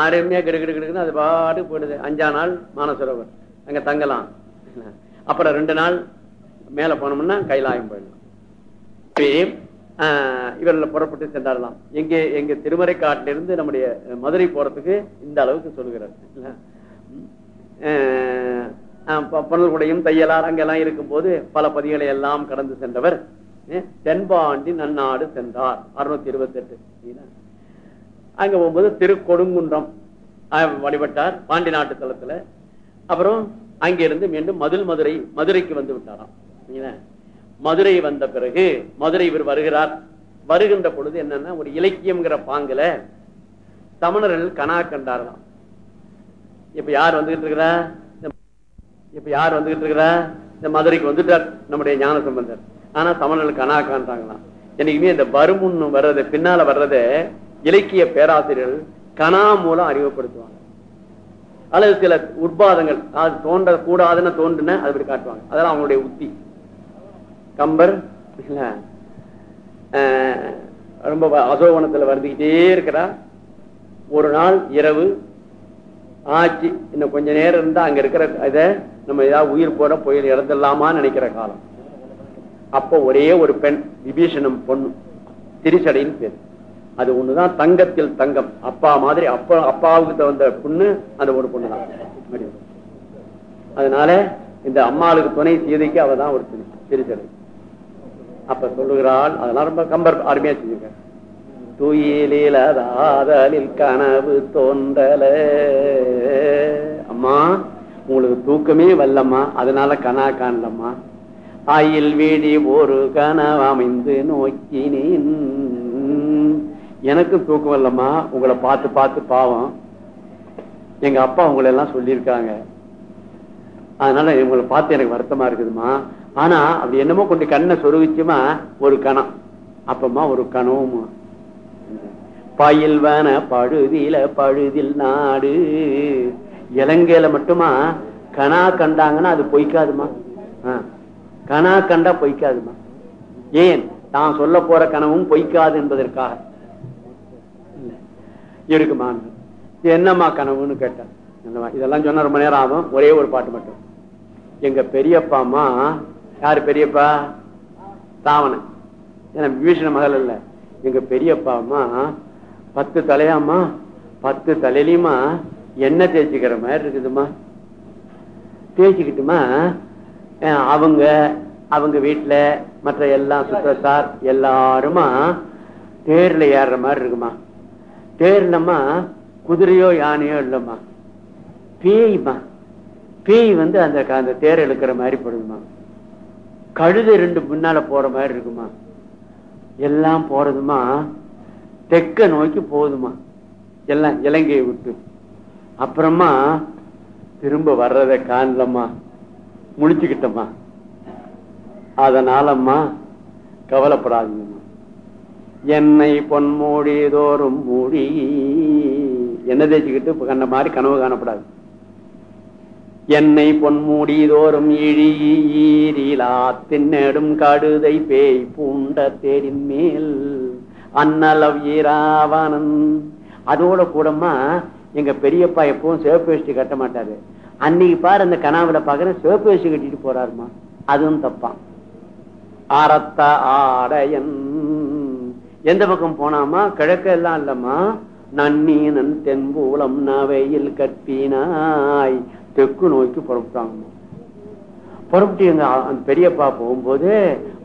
அருமையா கிடு கிடு கிடுக்குன்னு அது பாட்டு போயிடுது. அஞ்சா நாள் மானசரோவர். அங்க தங்கலாம். அப்புறம் ரெண்டு நாள் மேல போனோம்னா கைலாயம் போயிடலாம். ஆஹ், இவர்கள் புறப்பட்டு சென்றாரலாம் எங்கே எங்க திருமறை காட்டிலிருந்து நம்முடைய மதுரை போறதுக்கு இந்த அளவுக்கு சொல்லுகிறார் இல்ல? தையலார் அங்கெல்லாம் இருக்கும்போது பல பதிகளை எல்லாம் கடந்து சென்றவர் தென்பாண்டி நன்னாடு சென்றார். அறுநூத்தி இருபத்தி எட்டு அங்க போகும்போது திருக்கொடுங்குன்றம் வழிபட்டார் பாண்டி நாட்டு தளத்துல அப்புறம் அங்கிருந்து மீண்டும் மதுள் மதுரை மதுரைக்கு வந்து விட்டாராம். மதுரை வந்த பிறகு மதுரை இவர் வருகிறார். வருகின்ற பொழுது என்னன்னா ஒரு இலக்கியம்ங்கிற பாங்குல தமிழர்கள் கனா கண்டாரலாம் இப்ப யார் வந்துகிட்டு இருக்கிறா? இப்ப யார் வந்துகிட்டு இருக்கிறா? இந்த மதுரைக்கு வந்துட்டார் நம்முடைய ஞான சம்பந்தர். ஆனா தமிழர்கள் கனா காண்றாங்களாம் என்னைக்குமே இந்த வருமுன்னு வர்றது பின்னால வர்றத இலக்கிய பேராசிரியர்கள் கனா மூலம் அறிமுகப்படுத்துவாங்க. அல்லது சில உட்பாதங்கள் அது தோன்ற கூடாதுன்னு தோன்றுன அது அப்படி காட்டுவாங்க. அதெல்லாம் அவங்களுடைய உத்தி. கம்பர் ஆஹ், ரொம்ப அசோகனத்துல அசோகணத்துல இருக்கிறா. ஒரு நாள் இரவு ஆச்சு. இன்னும் கொஞ்ச நேரம் இருந்தா அங்க இருக்கிற இதை நம்ம ஏதாவது உயிர் போட புயல் இறந்துடலாமான்னு நினைக்கிற காலம். அப்போ ஒரே ஒரு பெண் விபீஷணம் பொண்ணு திரிசடைன்னு பேரு. அது ஒண்ணுதான் தங்கத்தில் தங்கம். அப்பா மாதிரி அப்பா அப்பாவுக்கு தகுந்த பொண்ணு அந்த ஒரு பொண்ணு தான் அதனால இந்த அம்மாளுக்கு துணை சீதைக்கு அவ தான் ஒரு திரு திரிசடை அப்ப சொல்லுகிறாள் அதெல்லாம் ரொம்ப கம்பர் அருமையா செஞ்சிருக்க துயிலில் கனவு தோன்றல. அம்மா உங்களுக்கு தூக்கமே வல்லம்மா அதனால கனா காணலம்மா. ஆயில் வீடி ஒரு கனவு அமைந்து நோக்கினேன். எனக்கும் தூக்கம் வரலம்மா. உங்களை பார்த்து பார்த்து பாவம். எங்க அப்பா உங்களை எல்லாம் சொல்லியிருக்காங்க. அதனால உங்களை பார்த்து எனக்கு வருத்தமா இருக்குதுமா ஆனா அப்படி என்னமோ கொண்டு கண்ணை சொருவிச்சுமா ஒரு கணம். அப்பமா ஒரு கனவுமா பயில்வன பழுதில பழுதில் நாடு. இலங்கையில மட்டுமா? கனா கண்டாங்கன்னா அது பொய்க்காதுமா? கனா கண்டா பொய்க்காதுமா? ஏன்? தான் சொல்ல போற கனவும் பொய்க்காது என்பதற்காக. இருக்குமா என்னம்மா கனவுன்னு கேட்டேன் இதெல்லாம் சொன்னா ரொம்ப நேரம் ஆகும். ஒரே ஒரு பாட்டு மட்டும். எங்க பெரியப்பா அம்மா யாரு பெரியப்பா? ராவணன் ஏன்னா விபீஷண மகள் இல்ல. எங்க பெரியப்பா அம்மா பத்து தலையாம்மா பத்து தலையிலுமா எண்ணெய் தேய்ச்சிக்கிற மாதிரி இருக்குதுமா தேய்ச்சிக்கிட்டுமா அவங்க அவங்க வீட்டுல மற்ற எல்லாம் சுற்றத்தார் எல்லாருமா தேர்ல ஏறுற மாதிரி இருக்குமா? தேர்லம்மா குதிரையோ யானையோ இல்லைம்மா. பேய்மா பேய் வந்து அந்த அந்த தேர் இழுக்கிற மாதிரி போடுதுமா கழுத ரெண்டு முன்னால போற மாதிரி இருக்குமா? எல்லாம் போறதுமா? தெக்க நோக்கி போகுதுமா எல்லாம் இலங்கையை விட்டு. அப்புறமா திரும்ப வர்றதை காணலம்மா. முழிச்சுக்கிட்டம்மா. அதனாலம்மா கவலைப்படாதீங்கம்மா. என்னை பொன்மூடி தோறும் மூடி என்ன தேய்ச்சிக்கிட்டு கண்ட மாதிரி கனவு காணப்படாது. என்னை பொன்மூடி தோறும் இழி ஈரிலா தின்னடும் கடுதை பேய் பூண்ட தேரின் மேல் அன்னலவ் ஈராவணன் அதோட கூடமா எங்க பெரியப்பா எப்பவும் சிவப்பு வேஷ்டி கட்ட மாட்டாரு. அன்னைக்கு பாரு அந்த கனாவுல பாக்குற சிவப்பு வேஷ்டி கட்டிட்டு போறாருமா. அதுவும் தப்பான் ஆரத்த ஆடையன். எந்த பக்கம் போனாமா? கிழக்கு எல்லாம் இல்லம்மா. நன்னீனன் தென்பூலம் நவையில் கற்பினாய் தெற்கு நோக்கி புறப்பட்டாங்கம்மா. புறப்பட்டு எங்க பெரியப்பா போகும்போது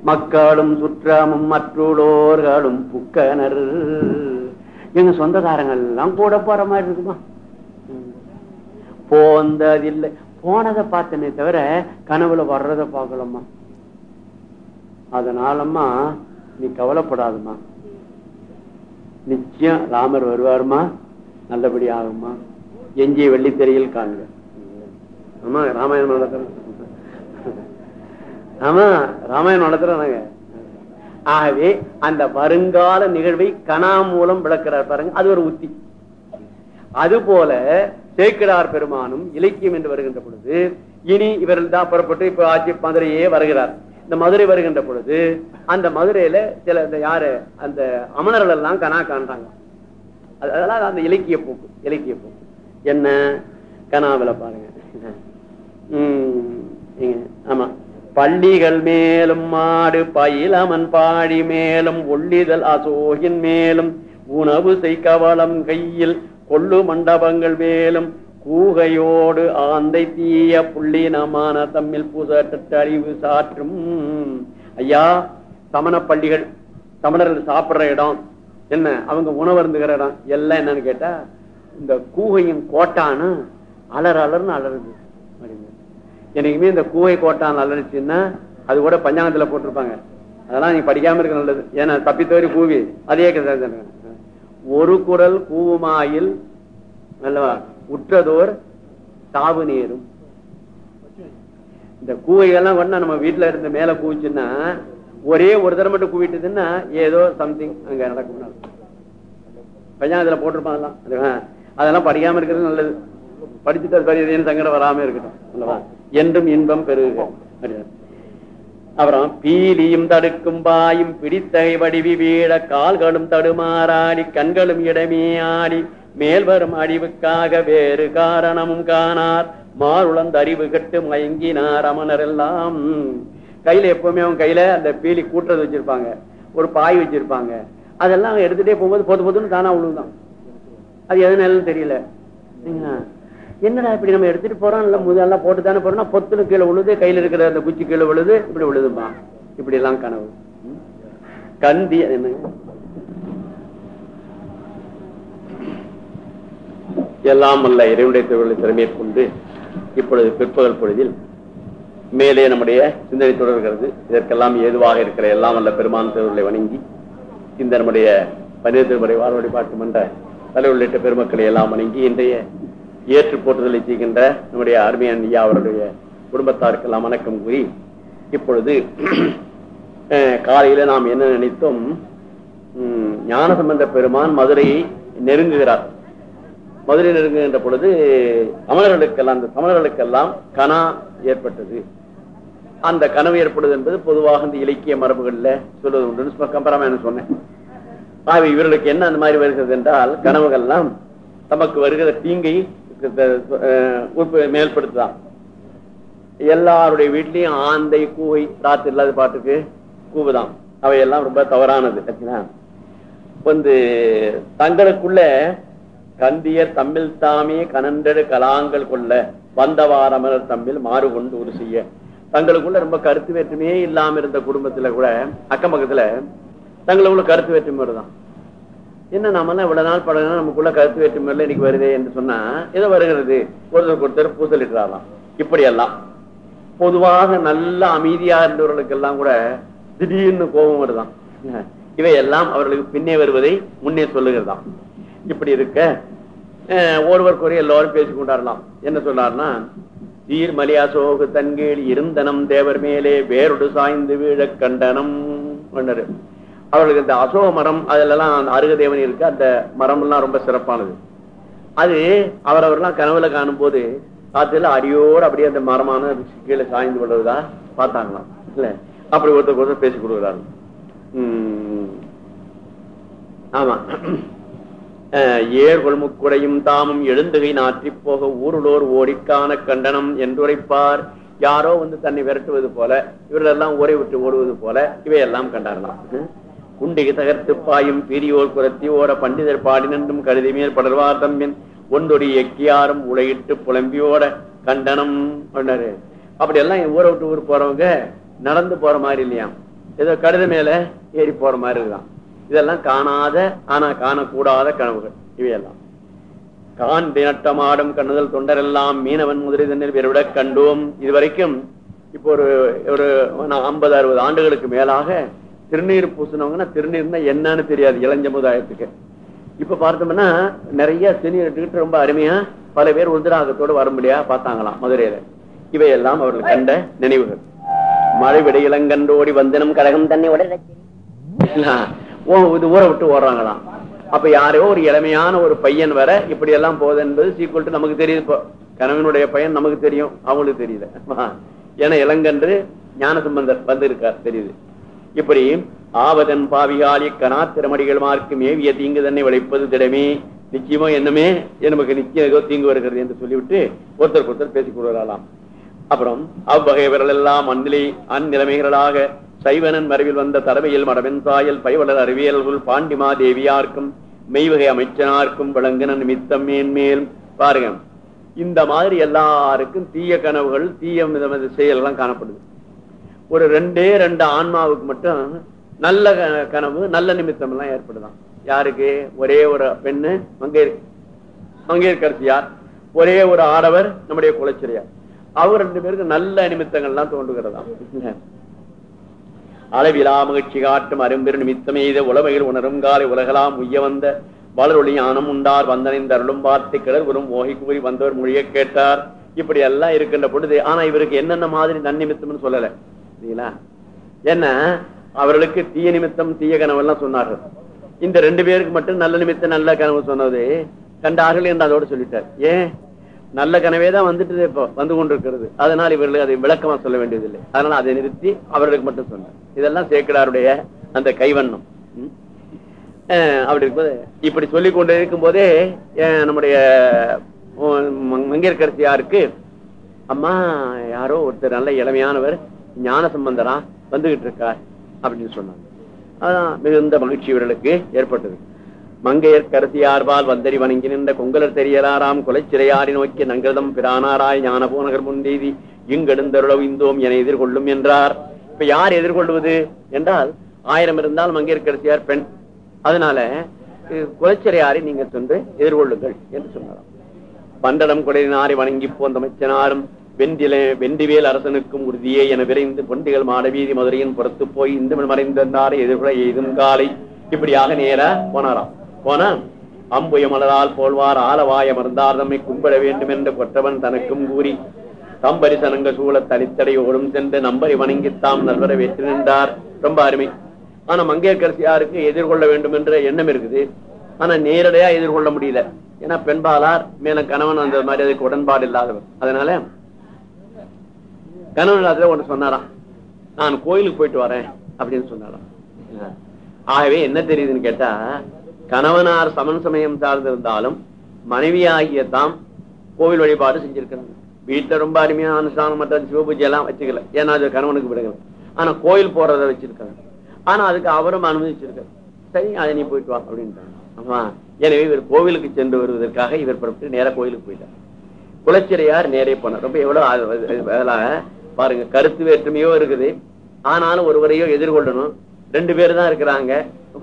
மக்களும் சுற்றமும் மற்றோர்களும் புக்கனர். எங்க சொந்தக்காரங்கள் எல்லாம் கூட போற மாதிரி இருக்குமா? ம். போந்ததில்லை. போனதை பார்த்தனே தவிர கனவுல வர்றத பார்க்கலம்மா. அதனாலம்மா நீ கவலைப்படாதம்மா. நிச்சயம் ராமர் வருவாருமா? நல்லபடி ஆகுமா எஞ்சிய வெள்ளித்திரையில் காண்க. ஆமா ராமாயணம் நடத்துறோம் ஆமா ராமாயணம் நடத்துறாங்க ஆகவே அந்த வருங்கால நிகழ்வை கனா மூலம் விளக்கிறார் பாருங்க. அது ஒரு உத்தி. அது போல சேக்கிடார் பெருமானும் இலக்கியம் என்று வருகின்ற பொழுது இனி இவர்கள் தான் புறப்பட்டு இப்ப ஆட்சி மதுரையே வருகிறார். இந்த மதுரை வருகின்ற பொழுது அந்த மதுரையில சில இந்த யாரு அந்த அமணர்கள் எல்லாம் கனா காண்றாங்க. அதெல்லாம் அந்த இலக்கிய போக்கு இலக்கிய போக்கு. என்ன? கனாவில பாருங்க. உம் ஆமா. பள்ளிகள் மேலும் மாடு பயிலமன் பாடி மேலும் ஒள்ளிதல் அசோகின் மேலும் உணவு செய்கவளம் கையில் கொள்ளு மண்டபங்கள் மேலும் கூகையோடு ஆந்தை தீய புள்ளினமான தம்மில் புசட்டு அறிவு சாற்றும். ஐயா சமண பள்ளிகள் சமணர்கள் சாப்பிடுற இடம் என்ன அவங்க உணவருந்துகிற இடம் எல்லாம் என்னன்னு கேட்டா இந்த கூகையும் கோட்டானும் அலர் அலர்னு அலருது அப்படின்னு என்னைக்குமே இந்த கூவை கோட்டான் அலர்ச்சுன்னா அது கூட பஞ்சாங்கத்துல போட்டிருப்பாங்க. அதெல்லாம் நீங்க படிக்காம இருக்க நல்லது. ஏன்னா தப்பித்தவரி கூவி. அதே ஒரு குரல் கூவுமாயில் நல்லவா உற்றதோர் தாவு நேரும். இந்த கூவைகள்லாம் கொண்டா நம்ம வீட்டுல இருந்து மேல கூச்சுன்னா ஒரே ஒரு தடவை மட்டும் கூவிட்டுதுன்னா ஏதோ சம்திங் அங்க நடக்கும். பஞ்சாங்கத்துல போட்டிருப்பாங்கலாம் அதெல்லாம். படிக்காம இருக்கிறது நல்லது. படிச்சுட்டு சரி சங்கடம் வராம இருக்கட்டும். நல்லவா என்றும் இன்பம் பெருக அப்புறம் பீலியும் தடுக்கும் பாயும் பிடித்தகை வடிவி வீழ கால்களும் தடுமாறாடி கண்களும் இடமே ஆடி மேல் வரும் அழிவுக்காக வேறு காரணமும் காணார். மாறுளந்த அறிவு கட்டு மயங்கினார் அமனர் எல்லாம் கையில எப்பவுமே அவன் கையில அந்த பீலி கூட்டுறது வச்சிருப்பாங்க. ஒரு பாய் வச்சிருப்பாங்க. அதெல்லாம் எடுத்துட்டே போகும்போது பொது பொதுன்னு தானா உழுவுதான். அது எதுனாலும் தெரியல. சரிங்களா? என்னடா இப்படி நம்ம எடுத்துட்டு போறோம்? இல்ல முதல்லாம் போட்டு தானே போறோம்னா பொத்துல கீழே விழுது கையில இருக்கிற அந்த குச்சி கீழே விழுது இப்படி விழுதுமா இப்படி எல்லாம் கனவு. கந்தி என்னங்க எல்லாம் அல்ல இறைவனுடைய திருவிழை திறமையை கொண்டு இப்பொழுது பிற்பகல் பொழுதில் மேலே நம்முடைய சிந்தனை தொடர்கிறது. இதற்கெல்லாம் ஏதுவாக இருக்கிற எல்லாம் அல்ல பெருமான திருவிழை வணங்கி இந்த நம்முடைய பன்னீர் திருமுறை வாழ்வழி பாட்டு மன்ற தலை உள்ளிட்ட பெருமக்களை எல்லாம் வணங்கி இன்றைய ஏற்று போற்றுதலை செய்கின்ற நம்முடைய அருமையன் ஐயா அவருடைய குடும்பத்தாருக்கெல்லாம் வணக்கம் கூறி இப்பொழுது அஹ், காலையில நாம் என்ன நினைத்தோம்? உம், ஞானசம்பந்த பெருமான் மதுரையை நெருங்குகிறார். மதுரை நெருங்குகின்ற பொழுது தமிழர்களுக்கெல்லாம் அந்த தமிழர்களுக்கெல்லாம் கனா ஏற்பட்டது. அந்த கனவு ஏற்படுது என்பது பொதுவாக இந்த இலக்கிய மரபுகள்ல சொல்வது உண்டு. கம்பராம சொன்னேன். ஆகவே இவர்களுக்கு என்ன அந்த மாதிரி வருகிறது என்றால் கனவுகள்லாம் தமக்கு வருகிற தீங்கை மேல்படுத்துதான் எல்லாருடைய வீட்லயும் ஆந்தை கூவை ராத்து இல்லாத பாட்டுக்கு கூவுதான். அவையெல்லாம் ரொம்ப தவறானது வந்து தங்களுக்குள்ள கந்தியர் தம்மில் தாமே கனண்டடு கலாங்கள் கொள்ள வந்தவாரமர் தம்மில் மாறு கொண்டு ஒரு செய்ய. தங்களுக்குள்ள ரொம்ப கருத்து வேற்றுமையே இல்லாம இருந்த குடும்பத்துல கூட அக்கம் பக்கத்துல தங்களுக்குள்ள கருத்து வேற்றுமை வருதான். என்ன நம்மளாம் இவ்வளவு நாள் பழகினா நமக்குள்ள கருத்து வேற்றுமை இல்லை இன்னைக்கு வருதே என்று சொன்னா ஏதோ வருகிறது. ஒருத்தருக்கு ஒருத்தர் பூசலிட்டுறாராம் இப்படி எல்லாம் பொதுவாக நல்ல அமைதியா இருந்தவர்களுக்கு எல்லாம் கூட திடீர்னு கோபம் வருதான் இவையெல்லாம் அவர்களுக்கு பின்னே வருவதை முன்னே சொல்லுகிறதாம். இப்படி இருக்க அஹ், ஒருவருக்கொரு எல்லாரும் பேசிக்கொண்டாரலாம். என்ன சொன்னார்னா சீர் மலியாசோகு தன்கீழ் இருந்தனம் தேவர் மேலே வேரொடு சாய்ந்து வீழ கண்டனம் அவர்களுக்கு இந்த அசோக மரம் அதுலலாம் அந்த அருகதேவன் இருக்கு அந்த மரம் எல்லாம் ரொம்ப சிறப்பானது. அது அவரவர்லாம் கனவுல காணும் போது காத்துல அடியோடு அப்படியே அந்த மரமான கீழே சாய்ந்து கொள்வதா பார்த்தாங்களாம் இல்ல? அப்படி ஒருத்தருக்கு ஒருத்தர் பேசி கொடுக்குறாங்க உம் ஆமா. ஏர் கொள்முக்குடையும் தாமும் எழுந்துகை நாற்றி போக ஊருளோர் ஓடிக்கான கண்டனம் என்றுரைப்பார். யாரோ வந்து தன்னை விரட்டுவது போல இவர்களெல்லாம் ஊரை விட்டு ஓடுவது போல இவையெல்லாம் கண்டாரலாம் குண்டிகை தகர்த்து பாயும் பெரியோர் குரத்தி ஓர பண்டிதர் பாடினன்றும் கருதி மேல் படர்வார் தம்பின். ஒன்றொடி எக்கியாரும் உலகிட்டு புலம்பியோட கண்டனம் பண்ணாரு. அப்படி எல்லாம் ஊரை விட்டு ஊர் போறவங்க நடந்து போற மாதிரி இல்லையாம் ஏதோ கழுத மேல ஏறி போற மாதிரி இருக்கான் இதெல்லாம் காணாத ஆனா காணக்கூடாத கனவுகள். இவையெல்லாம். கான் தினட்டமாடும் கண்ணுதல் தொண்டரெல்லாம் மீனவன் முதலி தண்ணீர் பெருவிட கண்டோம். இதுவரைக்கும் இப்போ ஒரு ஒரு ஐம்பது அறுபது ஆண்டுகளுக்கு மேலாக திருநீர் பூசினவங்கன்னா திருநீர்னா என்னன்னு தெரியாது இளஞ்சமுதாயத்துக்கு இப்ப பார்த்தோம்னா நிறைய திருநீர் எடுத்துக்கிட்டு ரொம்ப அருமையா பல பேர் உதிராகத்தோடு வர முடியா பார்த்தாங்களாம் மதுரையில. இவையெல்லாம் அவர்கள் கண்ட நினைவுகள். மழை விட இளங்கன்றோடி வந்தனம் கழகம் தன்னை உடனே ஓ இது ஊரை விட்டு ஓடுறாங்களாம். அப்ப யாரோ ஒரு இளமையான ஒரு பையன் வர இப்படி எல்லாம் போகுது என்பது சீக்குவல் நமக்கு தெரியுது இப்போ. கணவனுடைய பையன் நமக்கு தெரியும் அவங்களுக்கு தெரியல. ஏன்னா இளங்கன்று ஞானசம்பந்தர் வந்திருக்கார் தெரியுது. இப்படி ஆவதன் பாவிகாலி கனா திறமடிகள் மார்க்கு தீங்கு தன்னை விளைப்பது திடமே. நிச்சயமோ என்னமே? நமக்கு நிச்சயம் ஏதோ தீங்கு வருகிறது என்று சொல்லிவிட்டு ஒருத்தருக்கு ஒருத்தர் பேசிக் கொள்கிறாளாம். அப்புறம் அவ்வகைவர்கள் எல்லாம் அந்நிலை அந்நிலைமைகளாக சைவனன் மறைவில் வந்த தலைமையில் மடவென் சாயல் பைவலர் அறிவியல்கள் பாண்டிமா தேவியார்க்கும் மெய்வகை அமைச்சனார்க்கும் விளங்கின நிமித்தம் மேன்மேல் பாருங்க இந்த மாதிரி எல்லாருக்கும் தீய கனவுகள் தீய செயல் எல்லாம் காணப்படுது. ஒரு ரெண்டே ரெண்டு ஆன்மாவுக்கு மட்டும் நல்ல கனவு நல்ல நிமித்தம் எல்லாம் ஏற்படுதான். யாருக்கு? ஒரே ஒரு பெண்ணு மங்கேற் யார்? ஒரே ஒரு ஆடவர் நம்முடைய குலச்சிறையார். அவர் ரெண்டு பேருக்கு நல்ல நிமித்தங்கள்லாம் தோன்றுகிறதாம். அளவிலா மகிழ்ச்சி காட்டும் அரும்பெரு நிமித்தம் எய்த உலமையில் உணரும் காலை உலகலாம் உய்ய வந்த வளரொளி ஞானம் உண்டார் வந்தனின் தருளும் வார்த்தை கிளர் வரும் ஓகை கூறி வந்தவர் மொழியை கேட்டார். இப்படி எல்லாம் இருக்கின்ற பொழுது ஆனா இவருக்கு என்னென்ன மாதிரி நன்னிமித்தம்னு சொல்லலை. சரிங்களா என்ன? அவர்களுக்கு தீய நிமித்தம் தீய கனவு எல்லாம் சொன்னார்கள். இந்த ரெண்டு பேருக்கு மட்டும் நல்ல நிமித்தம் நல்ல கனவு சொன்னது. கண்டார்கள் என்று அதோடு சொல்லிட்டார். ஏன்? நல்ல கனவே தான் வந்துட்டு இப்போ வந்து கொண்டிருக்கிறது. அதனால் இவர்களுக்கு அதை விளக்கமா சொல்ல வேண்டியதில்லை. அதனால அதை நிறுத்தி அவர்களுக்கு மட்டும் சொன்னார். இதெல்லாம் சேக்கடாருடைய அந்த கைவண்ணம். அப்படி இருக்கும்போது இப்படி சொல்லி கொண்டு இருக்கும் போதே நம்முடைய மங்கையர்கரசியாருக்கு அம்மா யாரோ ஒருத்தர் நல்ல இளமையானவர் ஞான சம்பந்தரா வந்துகிட்டு இருக்கார் அப்படின்னு சொன்னாங்க. அதான் மிகுந்த மகிழ்ச்சி இவர்களுக்கு ஏற்பட்டது. மங்கையர் கரசியார்பால் வந்தறி வணங்கி நின்ற கொங்கலர் தெரியலாராம் குலைச்சிறையாரி நோக்கி நங்கதம் பிரானாராய் ஞான போனகர் முன்தீதி இங்கெடுந்தருளவு இந்தோம் என எதிர்கொள்ளும் என்றார். இப்ப யார் எதிர்கொள்வது என்றால் ஆயிரம் இருந்தால் மங்கையர் கரசியார் பெண். அதனால அஹ், நீங்க சென்று எதிர்கொள்ளுங்கள் என்று சொன்னாராம். பண்டடம் குடையினாரை வணங்கி போந்த அமைச்சனாரும் வெண்டில வெண்டிவேல் அரசனுக்கும் உறுதியே என விரைந்து பொண்டிகள் மாடவீதி மதுரையின் புறத்து போய் இந்த மறைந்தாரை எதிர்கொள்ள எய்தும் காலை இப்படியாக நேர போனாராம். போனா அம்புய மலரால் போல்வார் ஆலவாய மருந்தார் தம்மை கும்பிட வேண்டும் என்று கொற்றவன் தனக்கும் கூறி தம்பரிசனங்க சூழ தனித்தடையோடும் சென்று நம்பரை வணங்கி தாம் நல்வர வெற்றி நின்றார். ரொம்ப அருமை. ஆனா மங்கையரசியாருக்கு எதிர்கொள்ள வேண்டும் என்ற எண்ணம் இருக்குது. ஆனா நேரடியா எதிர்கொள்ள முடியல. ஏன்னா பெண்பாலார் மேல கணவன் அந்த மாதிரி அதுக்கு உடன்பாடு இல்லாதவர். அதனால கணவன் இல்லாத ஒன்று சொன்னாராம். நான் கோயிலுக்கு போயிட்டு வரேன் அப்படின்னு சொன்னாராம். ஆகவே என்ன தெரியுதுன்னு கேட்டா கணவனார் சமன் சமயம் சார்ந்திருந்தாலும் மனைவியாகிய தாம் கோவில் வழிபாடு செஞ்சிருக்கிறாங்க வீட்டுல ரொம்ப அருமையான அனுஷ்டானம் மற்ற சிவபூஜை எல்லாம் வச்சுக்கல. ஏன்னா அது கணவனுக்கு விடுங்க ஆனா கோயில் போறத வச்சிருக்காங்க ஆனா அதுக்கு அவரும் அனுமதிச்சிருக்காரு. சரி அதை நீ போயிட்டு வா அப்படின்ட்டாங்க ஆமா. எனவே இவர் கோவிலுக்கு சென்று வருவதற்காக இவர் புறப்பட்டு நேரா கோயிலுக்கு போயிட்டார். குலச்சிறையார் நேரே போனார். ரொம்ப எவ்வளவு அது- பாருங்க கருத்து வேற்றுமையோ இருக்குது. ஆனாலும் ஒருவரையோ எதிர்கொள்ளணும். ரெண்டு பேர் தான் இருக்கிறாங்க.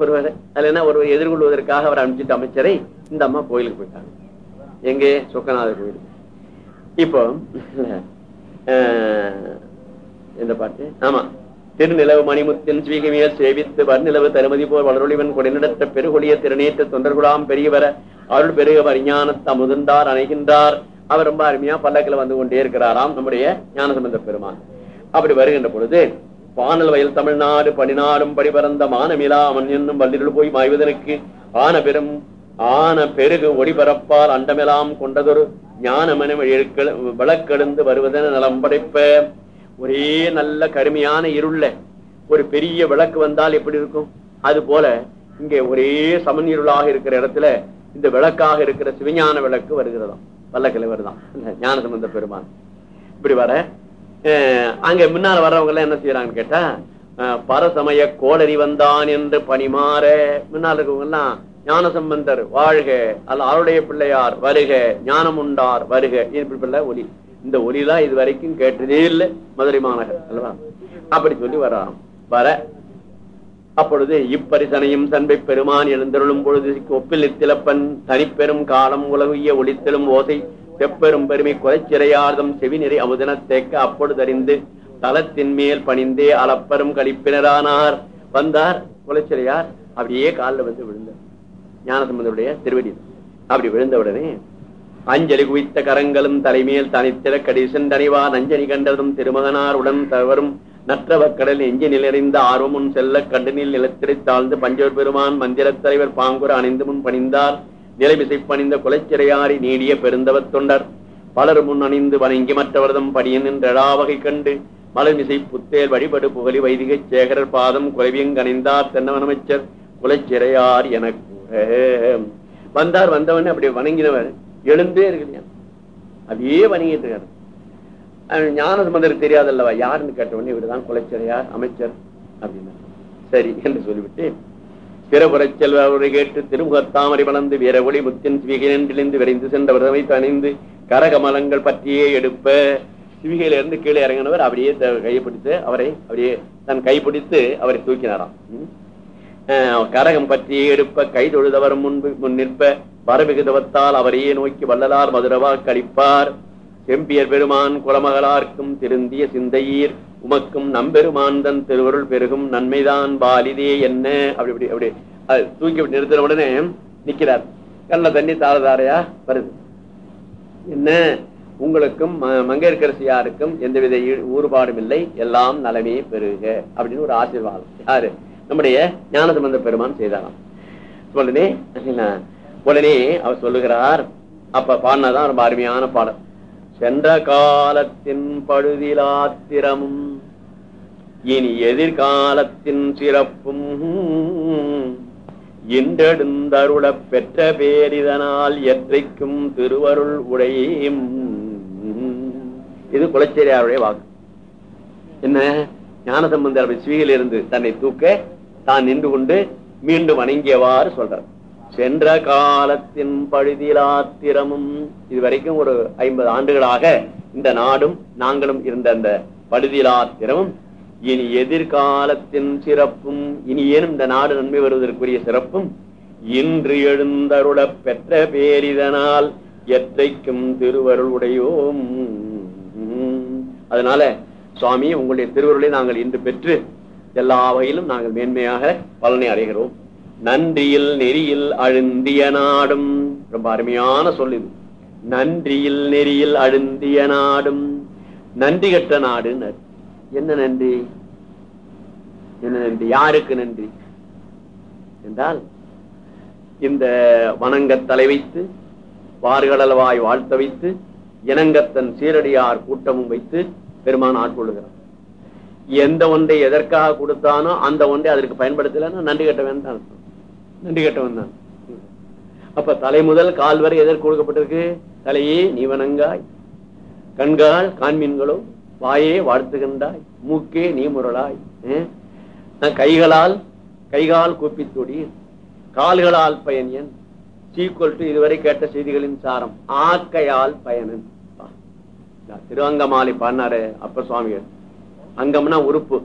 ஒருவர் அதுல என்ன ஒருவர் எதிர்கொள்வதற்காக அவர் அனுப்பிச்சிட்டு அமைச்சரை இந்த அம்மா கோயிலுக்கு போயிட்டாங்க. எங்கே? சொக்கநாதர் கோயில் இப்போ இந்த பாட்டு. ஆமா. திருநிலவு மணிமுத்தின் ஸ்வீகமியல் சேவித்து வர்நிலவு தருமதி போல் வளரொழிவன் கொடைநடத்த பெருகொடிய திருநேற்ற தொண்டர்குலாம் பெரியவர அருள் பெருக வரிஞானத்த முதிர்ந்தார் அணைகின்றார். அவர் ரொம்ப அருமையா பல்லக்கில் வந்து கொண்டே இருக்கிறாராம் நம்முடைய ஞானசம்பந்த பெருமான். அப்படி வருகின்ற பொழுது வானல் வயல் தமிழ்நாடு பனிநாடும் படிபறந்த மானமிலா அவன் என்னும் வல்லிருள் போய் மாய்வதற்கு ஆன பெரும் ஆன பெருகு ஒளிபரப்பால் அண்டமெலாம் கொண்டதொரு ஞானமன விளக்கெழுந்து வருவதென நலம் படைப்ப. ஒரே நல்ல கருமையான இருள்ல ஒரு பெரிய விளக்கு வந்தால் எப்படி இருக்கும்? அது போல இங்கே ஒரே சமன் இருளாக இருக்கிற இடத்துல இந்த விளக்காக இருக்கிற சிவஞான விளக்கு வருகிறதாம். வல்லக்கிழவர் தான். ஞான சம்பந்த பெருமான். இப்படி வர அங்க முன்னால வர்றவங்க எல்லாம் என்ன செய்யறாங்கன்னு கேட்டா பரசமய கோடரி வந்தான் என்று பணிமாற. முன்னால் இருக்கவங்க எல்லாம் ஞானசம்பந்தர் வாழ்க அல்ல அவருடைய பிள்ளையார் வருக ஞானம் உண்டார் வருக. இப்படி ஒலி. இந்த ஒலிலாம் இது வரைக்கும் கேட்டதே இல்லை மதுரை மாநகர் அல்லவா? அப்படி சொல்லி வர்றான் வர அப்பொழுது இப்பரிசனையும் தன்பை பெருமான் எழுந்தருளும் பொழுது ஒப்பில் திலப்பன் தனிப்பெரும் காலம் உலகிய ஒளித்தலும் ஓசை செப்பெரும் பெருமை குறைச்சிறையார்தம் செவிநிறை அமுதன தேக்க அப்பொழுது அறிந்து தலத்தின் மேல் பணிந்தே அளப்பெரும் கழிப்பினரானார். வந்தார் குலைச்சிறையார் அப்படியே காலில் வந்து விழுந்தார். ஞானசம்பந்தருடைய திருவடி அப்படி விழுந்தவுடனே அஞ்சலி குவித்த கரங்களும் தலைமையில் தனித்திற கடிசன் தனிவா நஞ்சனி கண்டதும் திருமகனார் உடன் தவறும் நற்றவக்கடல் எஞ்சி நிலறிந்த ஆர்வமுன் செல்ல கண்டனில் நிலத்திரை தாழ்ந்து பஞ்சவர் பெருமான் மந்திரத் தலைவர் பாங்குர அணிந்து முன் பணிந்தார். நிலைமிசை பணிந்த குலச்சிறையாரி நீடிய பெருந்தவர் தொண்டர். பலர் முன் அணிந்து வணங்கி மற்றவர்தம் படியன் என்றழாவகை கண்டு மலர்மிசை புத்தேல் வழிபடு புகழி வைதிக சேகரர் பாதம் குலைவியங்கணிந்தார் தென்னவனமைச்சர். குலைச்சிறையார் என கூற. வந்தார் வந்தவனே அப்படி வணங்கினவர். எழுந்தே இருக்கு அதையே வணங்கிட்டு இருக்காரு. ஞான சம்பந்தருக்கு தெரியாதல்லவா? யாருன்னு கேட்டவொடனே இவருதான் குலைச்சிறையார் அமைச்சர் அப்படின்னா. சரி என்று சொல்லிவிட்டு பிறபுறச் அவரை கேட்டு திருமுகத்தாமரை வளர்ந்து வீர ஒளி முத்தின் சிவிகையிலிருந்து விரைந்து சென்ற விரதமை தணிந்து கரகமலங்கள் பற்றியே எடுப்ப. சிவிகையில இருந்து கீழே இறங்கினவர் அப்படியே த- கையை பிடித்து அவரை அப்படியே தன் கைப்பிடித்து அவரை தூக்கினாராம். கரகம் பற்றியே எடுப்ப கை தொழுதவர் முன்பு முன் நிற்ப வரமிகுதவத்தால் அவரையே நோக்கி வள்ளலார் மதுரவா கழிப்பார். செம்பியர் பெருமான் குலமகளார்க்கும் திருந்திய சிந்தையீர் உமக்கும் நம்பெருமான் தன் திருவருள் பெருகும் நன்மைதான் பாலிதே என்ன? அப்படி இப்படி அப்படி. அது தூக்கி விட்டு நிறுத்தின உடனே நிக்கிறார். கண்ண தண்ணி தார தாரையா வருது. என்ன? உங்களுக்கும் ம- எந்தவித ஊறுபாடும் இல்லை. எல்லாம் நலமே பெருக அப்படின்னு ஒரு ஆசீர்வாதம். யாரு? நம்முடைய ஞானசம்பந்த பெருமான் செய்தாராம். சொல்லுனே உடனே அவர் சொல்லுகிறார். அப்ப பாடினதான் ரொம்ப அருமையான பாடல். சென்ற காலத்தின் பழுதிலாத்திரமும் இனி எதிர்காலத்தின் சிறப்பும் இன்றெடுந்தருளப் பெற்ற பேரிதனால் எற்றைக்கும் திருவருள் உடையும். இது குலச்சேரியாருடைய வாக்கு. என்ன? ஞானசம்பந்தர் சிவியில் இருந்து தன்னை தூக்க தான் நின்று கொண்டு மீண்டும் வணங்கியவாறு சொல்றார். சென்ற காலத்தின் பழுதிலாத்திரமும் இதுவரைக்கும் ஒரு ஐம்பது ஆண்டுகளாக இந்த நாடும் நாங்களும் இருந்த அந்த பழுதிலாத்திரமும் இனி எதிர்காலத்தின் சிறப்பும் இனி ஏனும் இந்த நாடு நன்மை வருவதற்குரிய சிறப்பும் இன்று எழுந்தருள பெற்ற பேரிதனால் எத்தைக்கும் திருவருள் உடையோம். அதனால சுவாமி உங்களுடைய திருவருளை நாங்கள் இன்று பெற்று எல்லா வகையிலும் நாங்கள் மேன்மையாக பலனை அடைகிறோம். நன்றியில் நெறியில் அழுந்திய நாடும். ரொம்ப அருமையான சொல் இது. நன்றியில் நெறியில் அழுந்திய நாடும். நன்றி கட்ட நாடு என்ன நன்றி? என்ன நன்றி? யாருக்கு நன்றி? என்றால் இந்த வணங்கத்தலை தலை வைத்து வார்கடல்வாய் வாழ்த்த வைத்து இனங்கத்தன் சீரடியார் கூட்டமும் வைத்து பெருமான் ஆட்கொள்ளுகிறார் எந்த ஒன்றை எதற்காக கொடுத்தானோ அந்த ஒன்றை அதற்கு பயன்படுத்தலன்னா நன்றி கட்ட வேண்டாம் நன்றி கேட்டவன் தான் அப்ப தலை முதல் கால் வரை எதற்கு கொடுக்கப்பட்டிருக்கு தலையே நீவனங்காய் கண்கால் காண்மீன்களோ வாயே வாழ்த்துகின்றாய். மூக்கே நீ முரளாய். நான் கைகளால் கைகால் கூப்பித்துடி கால்களால் பயனியன் சீக்குவல் டு இதுவரை கேட்ட செய்திகளின் சாரம் ஆக்கையால் பயனன் திரு இந்த திருவங்கமாலை பாடினாரு அப்ப சுவாமிகள் அங்கம்னா உறுப்பு.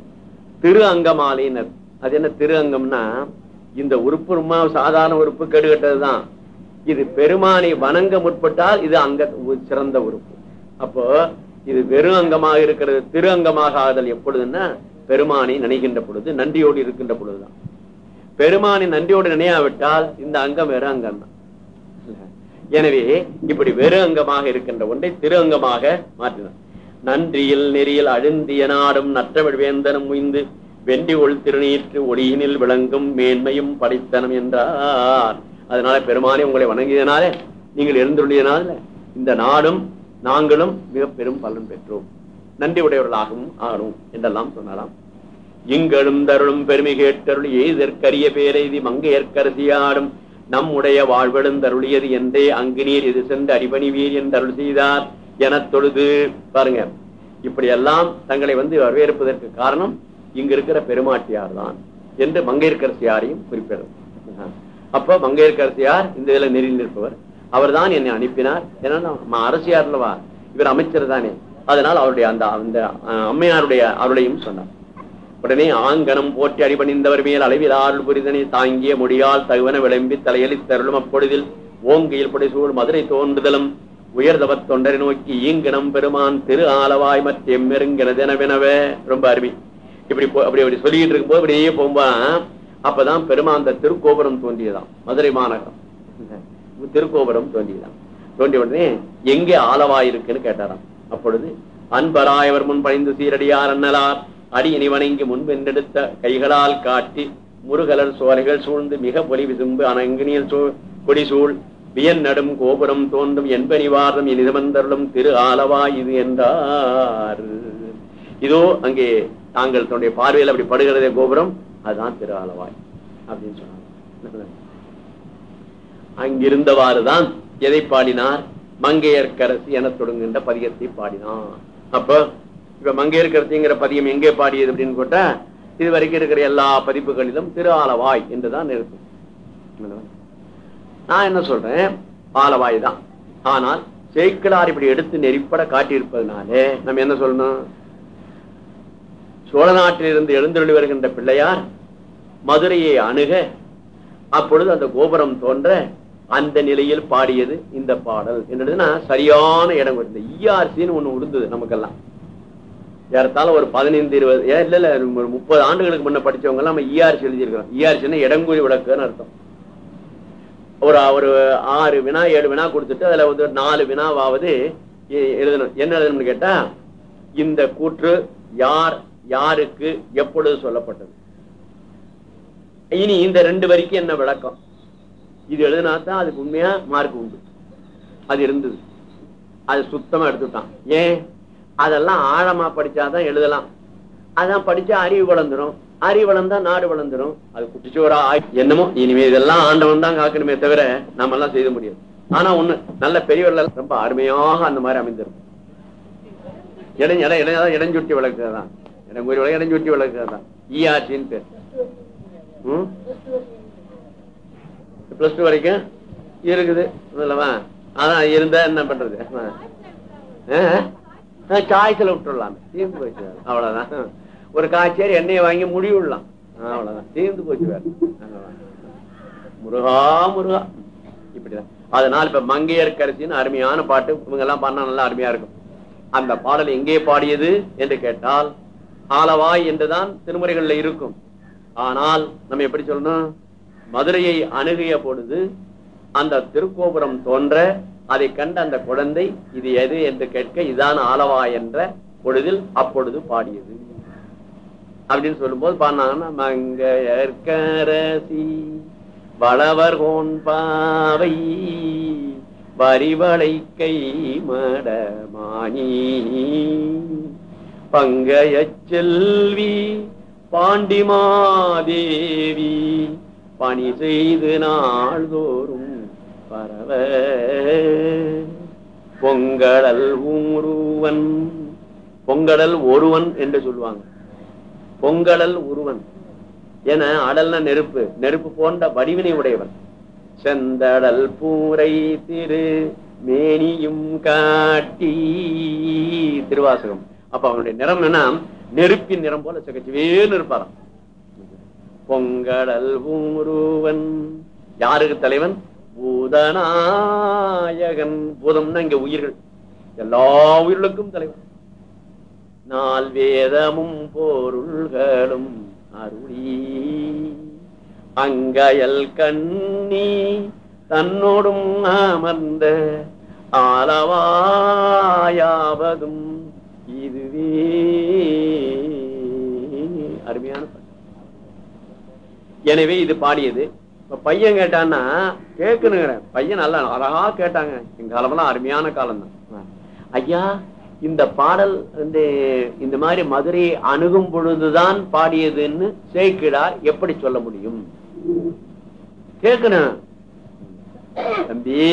திரு அங்கமாலையினர் அது என்ன திரு அங்கம்னா இந்த உறுப்பு ரொம்ப சாதாரண உறுப்பு கெடுகட்டதுதான். இது பெருமானை வணங்க முற்பட்டால் இது அங்க சிறந்த உறுப்பு. அப்போ இது வெறும் அங்கமாக இருக்கிறது திரு அங்கமாக ஆகுதல் எப்பொழுதுன்னா பெருமானை நினைக்கின்ற பொழுது நன்றியோடு இருக்கின்ற பொழுதுதான். பெருமானை நன்றியோடு நினையாவிட்டால் இந்த அங்கம் வெறும் அங்கம் தான் எனவே இப்படி வெறு அங்கமாக இருக்கின்ற ஒன்றை திரு அங்கமாக மாற்றினார். நன்றியில் நெறியில் அழுந்திய நாடும் நற்றமிழ் வேந்தனும் முய்ந்து வெண்டி ஒள் திருநீற்று ஒளியினில் விளங்கும் மேன்மையும் படைத்தனம் என்றார். அதனால பெருமானே உங்களை வணங்கியதனால நீங்கள் எழுந்துள்ளதனால இந்த நாடும் நாங்களும் மிக பெரும் பலன் பெற்றோம். நன்றி உடையவர்களாகவும் ஆகணும் என்றெல்லாம் சொன்னாராம். இங்களும் தருளும் பெருமை கேட்டருள் எய்தற்கரிய பேரெய்தி மங்கையற்கரசியாடும் நம்முடைய வாழ்வெழுந்தருளியது என்றே அங்கு நீர் இது சென்று அடிபணிவீர் என்று அருள் செய்தார். எனத் தொழுது பாருங்க இப்படி எல்லாம் தங்களை வந்து வரவேற்பதற்கு காரணம் இங்க இருக்கிற பெருமாட்டியார் தான் என்று மங்கையர்கரசியாரையும் குறிப்பிடும் அப்ப மங்கையர்கரசியார் இந்த இதுல நெறியில் நிற்பவர் அவர் தான் என்னை அனுப்பினார். ஏன்னா அரசியார்லவா இவர் அமைச்சர் தானே. அதனால் அவருடைய அந்த அந்த அம்மையாருடைய அருளையும் சொன்னார். உடனே ஆங்கனம் போற்றி அடிபணிந்தவர் மேல் அளவில் ஆறு புரிதனை தாங்கிய முடியால் தகுவன விளம்பி தலையலி தருளும் அப்பொழுதில் ஓங்கையில் புடைசூழ் மதுரை தோன்றுதலும் உயர்தவத் தொண்டரை நோக்கி ஈங்கனம் பெருமான் திரு ஆலவாய் மற்ற எம்மெருங்கிறதெனவெனவே ரொம்ப அருமை. இப்படி போ- அப்படி அப்படி சொல்லிட்டு இருக்கும்போது அப்படியே போகும்போது அப்பதான் பெருமாந்த திருக்கோபுரம் தோன்றியதாம். மதுரை மாநகரம். திருக்கோபுரம் தோன்றியதாம். தோன்றிய உடனே எங்கே ஆளவாயிருக்குன்னு கேட்டாராம். அப்பொழுது அன்பராயவர் முன் பணிந்து சீரடியார் அண்ணலார் அடியினை வணங்கி முன்பென்றெடுத்த கைகளால் காட்டி முருகலர் சோலைகள் சூழ்ந்து மிக பொலி விசும்பு அனங்கினியல் சூழ் கொடிசூழ் வியன் நடும் கோபுரம் தோன்றும் என்பனிவாரம் இனிதமந்தருளும் திரு ஆலவா இது என்றார். இதோ அங்கே தாங்கள் தன்னுடைய பார்வையில் அப்படி படுகிறதே கோபுரம் அதுதான் திருவாலவாய் அப்படின்னு சொன்னாங்க. அங்கிருந்தவாறுதான் எதை பாடினார்? மங்கையர்கரசி என தொடங்குகின்ற பதியத்தை பாடினார் அப்ப இப்ப மங்கையர்கரசிங்கிற பதியம் எங்கே பாடியது அப்படின்னு கேட்டா இது வரைக்கும் இருக்கிற எல்லா பதிப்புகளிலும் திரு ஆலவாய் என்றுதான் இருக்கும். நான் என்ன சொல்றேன்? ஆலவாய் தான். ஆனால் சேக்கலார் இப்படி எடுத்து நெறிப்பட காட்டியிருப்பதனாலே நம்ம என்ன சொல்லணும்? சோழ நாட்டிலிருந்து எழுந்தொழி வருகின்ற பிள்ளையார் மதுரையை அணுக. அப்பொழுது அந்த கோபுரம் தோன்ற அந்த நிலையில் பாடியது இந்த பாடல் என்னதுன்னா சரியான இடம் இந்த இஆர்சின்னு ஒண்ணு உடுந்தது நமக்கெல்லாம். ஏறத்தாழ ஒரு பதினைந்து இருபது ஏன் இல்ல இல்ல ஒரு முப்பது ஆண்டுகளுக்கு முன்ன படிச்சவங்க எல்லாம் நம்ம இஆர்சி எழுதியிருக்கிறோம். இஆர்சின்னா இடங்குறி விளக்குன்னு அர்த்தம். ஒரு ஒரு ஆறு வினா ஏழு வினா கொடுத்துட்டு அதுல வந்து நாலு வினாவாவது எ- எழுதணும். என்ன எழுதணும்னு கேட்டா இந்த கூற்று யார் யாருக்கு எப்பொழுது சொல்லப்பட்டது இனி இந்த ரெண்டு வரைக்கும் என்ன விளக்கம் இது எழுதினா தான் அதுக்கு உண்மையா மார்க் உண்டு அது இருந்தது அது சுத்தமா எடுத்துட்டான் ஏன் அதெல்லாம் ஆழமா படிச்சாதான் எழுதலாம் அதான் படிச்சா அறிவு வளர்ந்துரும் அறிவு வளர்ந்தா நாடு வளர்ந்துரும் அது குட்டிச்சோரா என்னமோ இனிமே இதெல்லாம் ஆண்டவன் தான் காக்கணுமே தவிர நம்ம எல்லாம் செய்ய முடியாது ஆனா ஒண்ணு நல்ல பெரியவர்கள் ரொம்ப அருமையாக அந்த மாதிரி அமைந்திருக்கும் இடம் இடம் இடம் எனக்கு ஒரு இடங்குறி விளக்கு விளக்குதான் ஈஆர்சின்னு பேர். பிளஸ் டூ வரைக்கும் இருக்குது. இல்லவா? அதான் இருந்தா என்ன பண்றது? காய்ச்சல விட்டுடலாம் தீர்ந்து போச்சு அவ்வளவுதான். ஒரு காய்ச்சல் எண்ணெயை வாங்கி முடிவிடலாம் அவ்வளவுதான். தீர்ந்து போச்சு வேற முருகா முருகா. இப்படிதான். அதனால இப்ப மங்கையர்கரசின்னு அருமையான பாட்டு. இவங்க எல்லாம் பண்ணா நல்லா அருமையா இருக்கும். அந்த பாடல் எங்கே பாடியது என்று கேட்டால் ஆலவாய் என்றுதான் திருமுறைகள்ல இருக்கும். ஆனால் நம்ம எப்படி சொல்லணும்? மதுரையை அணுகிய பொழுது அந்த திருக்கோபுரம் தோன்ற அதை கண்ட அந்த குழந்தை இது எது? என்று கேட்க இதான் ஆலவா என்ற பொழுதில் அப்பொழுது பாடியது. அப்படின்னு சொல்லும்போது பாடினாங்கன்னா மங்கையர்கரசி வளவர் கோன் பாவை வரிவளை கை மடமானி பங்கைய செல்வி பாண்டிமாதேவி பணி செய்து நாள்தோறும் பரவ. பொங்கடல் ஊருவன் பொங்கடல் ஒருவன் என்று சொல்லுவாங்க. பொங்கடல் ஒருவன் என அடல்ன நெருப்பு நெருப்பு போன்ற வடிவினை உடையவன். செந்தடல் பூரை திரு மேனியும் காட்டி திருவாசகம். அப்ப அவனுடைய நிறம் என்ன நெருப்பின் நிறம் போல சகச்சுவேன்னு இருப்பாராம். பொங்கடல் ஊருவன். யாருக்கு தலைவன்? பூதநாயகன். பூதம்னா இங்க உயிர்கள். எல்லா உயிர்களுக்கும் தலைவன். நால் வேதமும் பொருள்களும் அருளி. அங்கயல் கண்ணி தன்னோடும் அமர்ந்த ஆலவாயாவதும் இதுவே அருமையான பாட்டு. எனவே இது பாடியது. இப்ப பையன் கேட்டான்னா கேட்கணுங்கிற. பையன் நல்லா அழகா கேட்டாங்க. எங்க காலமெல்லாம் அருமையான காலம் தான் ஐயா இந்த பாடல் வந்து இந்த மாதிரி மதுரையை அணுகும் பொழுதுதான் பாடியதுன்னு சேக்கிடார் எப்படி சொல்ல முடியும்? கேட்கணும். தம்பி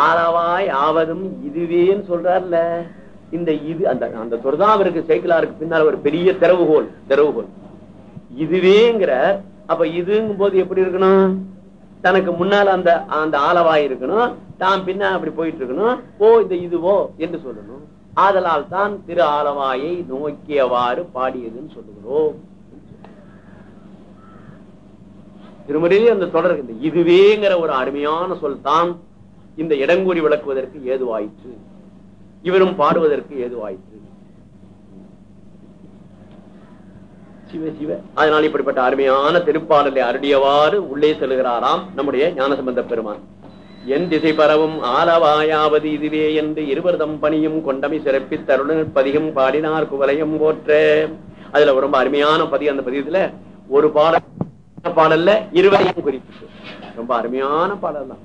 ஆளவாய் ஆவதும் இதுவேன்னு சொல்றாருல. இந்த இது அந்த அந்த துர்தாவிற்கு சைக்கிளாருக்கு பின்னால் ஒரு பெரிய திறவுகோல் திறவுகோல் இதுவேங்கிற அப்ப இதுங்கும் போது எப்படி இருக்கணும்? தனக்கு முன்னால் அந்த அந்த ஆலவாய் இருக்கணும். தான் பின்ன அப்படி போயிட்டு இருக்கணும் ஓ இந்த இதுவோ என்று சொல்லணும். ஆதலால் தான் திரு ஆலவாயை நோக்கியவாறு பாடியதுன்னு சொல்லுகிறோம். திருமறையிலே அந்த தொடர் இந்த இதுவேங்கிற ஒரு அருமையான சொல் தான் இந்த இடங்கூறி விளக்குவதற்கு ஏதுவாயிற்று. இவரும் பாடுவதற்கு ஏதுவாயிற்று சிவ சிவ. அதனால் இப்படிப்பட்ட அருமையான திருப்பாடலை அருடியவாறு உள்ளே செல்கிறாராம் நம்முடைய ஞானசம்பந்த பெருமான். என் திசை பரவும் ஆலவாயாவது இதுவே என்று இருவர்தம் பணியும் கொண்டமை சிறப்பி தருணர் பதிகம் பாடினார் குவலையும் போற்ற. அதுல ரொம்ப அருமையான பதிவு அந்த பதியத்துல ஒரு பாடல் பாடல்ல இருவரையும் குறிப்பிட்டு. ரொம்ப அருமையான பாடல் தான்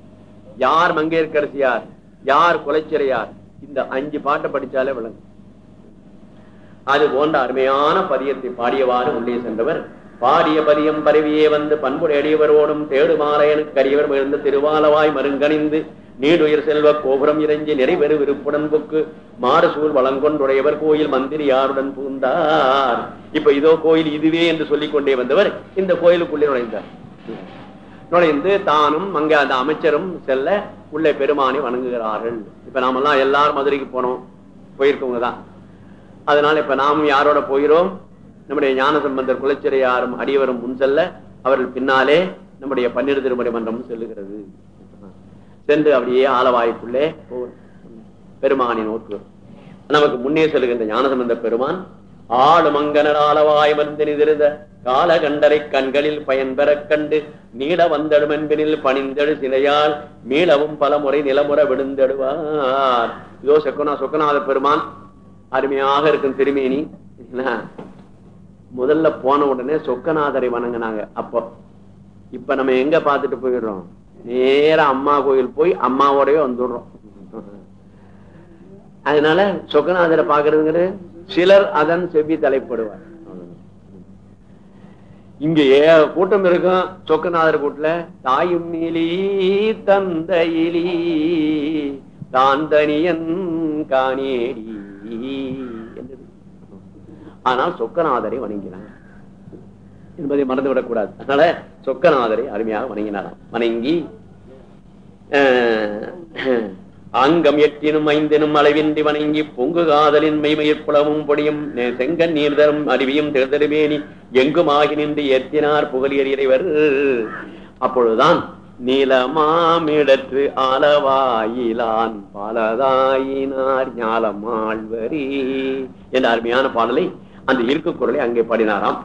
யார் மங்கையர்கரசியார் யார் குலைச்சிறையார் இந்த அஞ்சு பாட்டை படிச்சாலே விளங்கும். அது போன்ற அருமையான பதியத்தை பாடியவாறு உள்ளே சென்றவர் பாடிய பதியம் பரவியே வந்து பண்புடையடியவரோடும் தேடுமாறையனுக்கு கரியவர் மிகுந்த திருவாலவாய் மருங்கணிந்து நீடுயிர் செல்வ கோபுரம் இறைஞ்சி நிறைவேறு விருப்புடன்புக்கு மாறுசூழ் மாறு சூழ் வளங்கொண்டுடையவர் கோயில் மந்திரி யாருடன் பூந்தார். இப்ப இதோ கோயில் இதுவே என்று சொல்லிக் கொண்டே வந்தவர் இந்த கோயிலுக்குள்ளே நுழைந்தார். நுழைந்து தானும் அங்க அந்த அமைச்சரும் செல்ல உள்ளே பெருமானை வணங்குகிறார்கள். இப்ப நாமெல்லாம் எல்லாரும் மதுரைக்கு போனோம். போயிருக்கவங்க தான் அதனால இப்ப நாமும் யாரோட போகிறோம்? நம்முடைய ஞான சம்பந்தர் குலச்சிறையாரும் அடியவரும் முன் செல்ல அவர்கள் பின்னாலே நம்முடைய பன்னிரு திருமுறை மன்றம் செல்லுகிறது. சென்று அப்படியே ஆலவாய்க்குள்ளே போ- பெருமானை நோக்கு நமக்கு முன்னே செல்கின்ற ஞானசம்பந்த பெருமான் ஆடு மங்கனர் வந்து நிதிருத காலகண்டரை கண்களில் பயன்பெற கண்டு நீள வந்தடும் என்பனில் பணிந்தெழு சிலையால் மீளவும் பல முறை நிலமுற விழுந்தெடுவார் இதோ சொக்கனா சொக்கநாத பெருமான் அருமையாக இருக்கும் திருமேனி. என்ன? முதல்ல போன உடனே சொக்கநாதரை வணங்குனாங்க. அப்போ இப்ப நம்ம எங்க பாத்துட்டு போயிடுறோம்? நேரா அம்மா கோயில் போய் அம்மாவோடய வந்துடுறோம். அதனால சொக்கநாதரை பாக்குறதுங்கிறது சிலர் அதன் செவி தலைப்படுவார். இங்க ஏ கூட்டம் இருக்கும் சொக்கநாதர் கூட்டுல தாயும் நீலி தந்தையிலி தான் தனியன் காணேடி ஆனால் சொக்கநாதரை வணங்கினார். என்பதை மறந்துவிடக் விடக்கூடாது. அதனால சொக்கநாதரை அருமையாக வணங்கினாராம். வணங்கி அஹ், அங்கம் எட்டினும் ஐந்தினும் அளவின்றி வணங்கி பொங்கு காதலின் மெய்மயிர் புலமும் பொடியும் செங்கன் நீர்தரும் அருவியும் தேர்தலுமேனி எங்கும் ஆகி நின்று ஏற்றினார் புகழியர் இறைவர். அப்பொழுதுதான் நீலமாமிடற்று அளவாயிலான் பலதாயினார் ஞாலமாழ்வரி. என்ற அருமையான பாடலை அந்த இருக்கு குரலை அங்கே பாடினாராம்.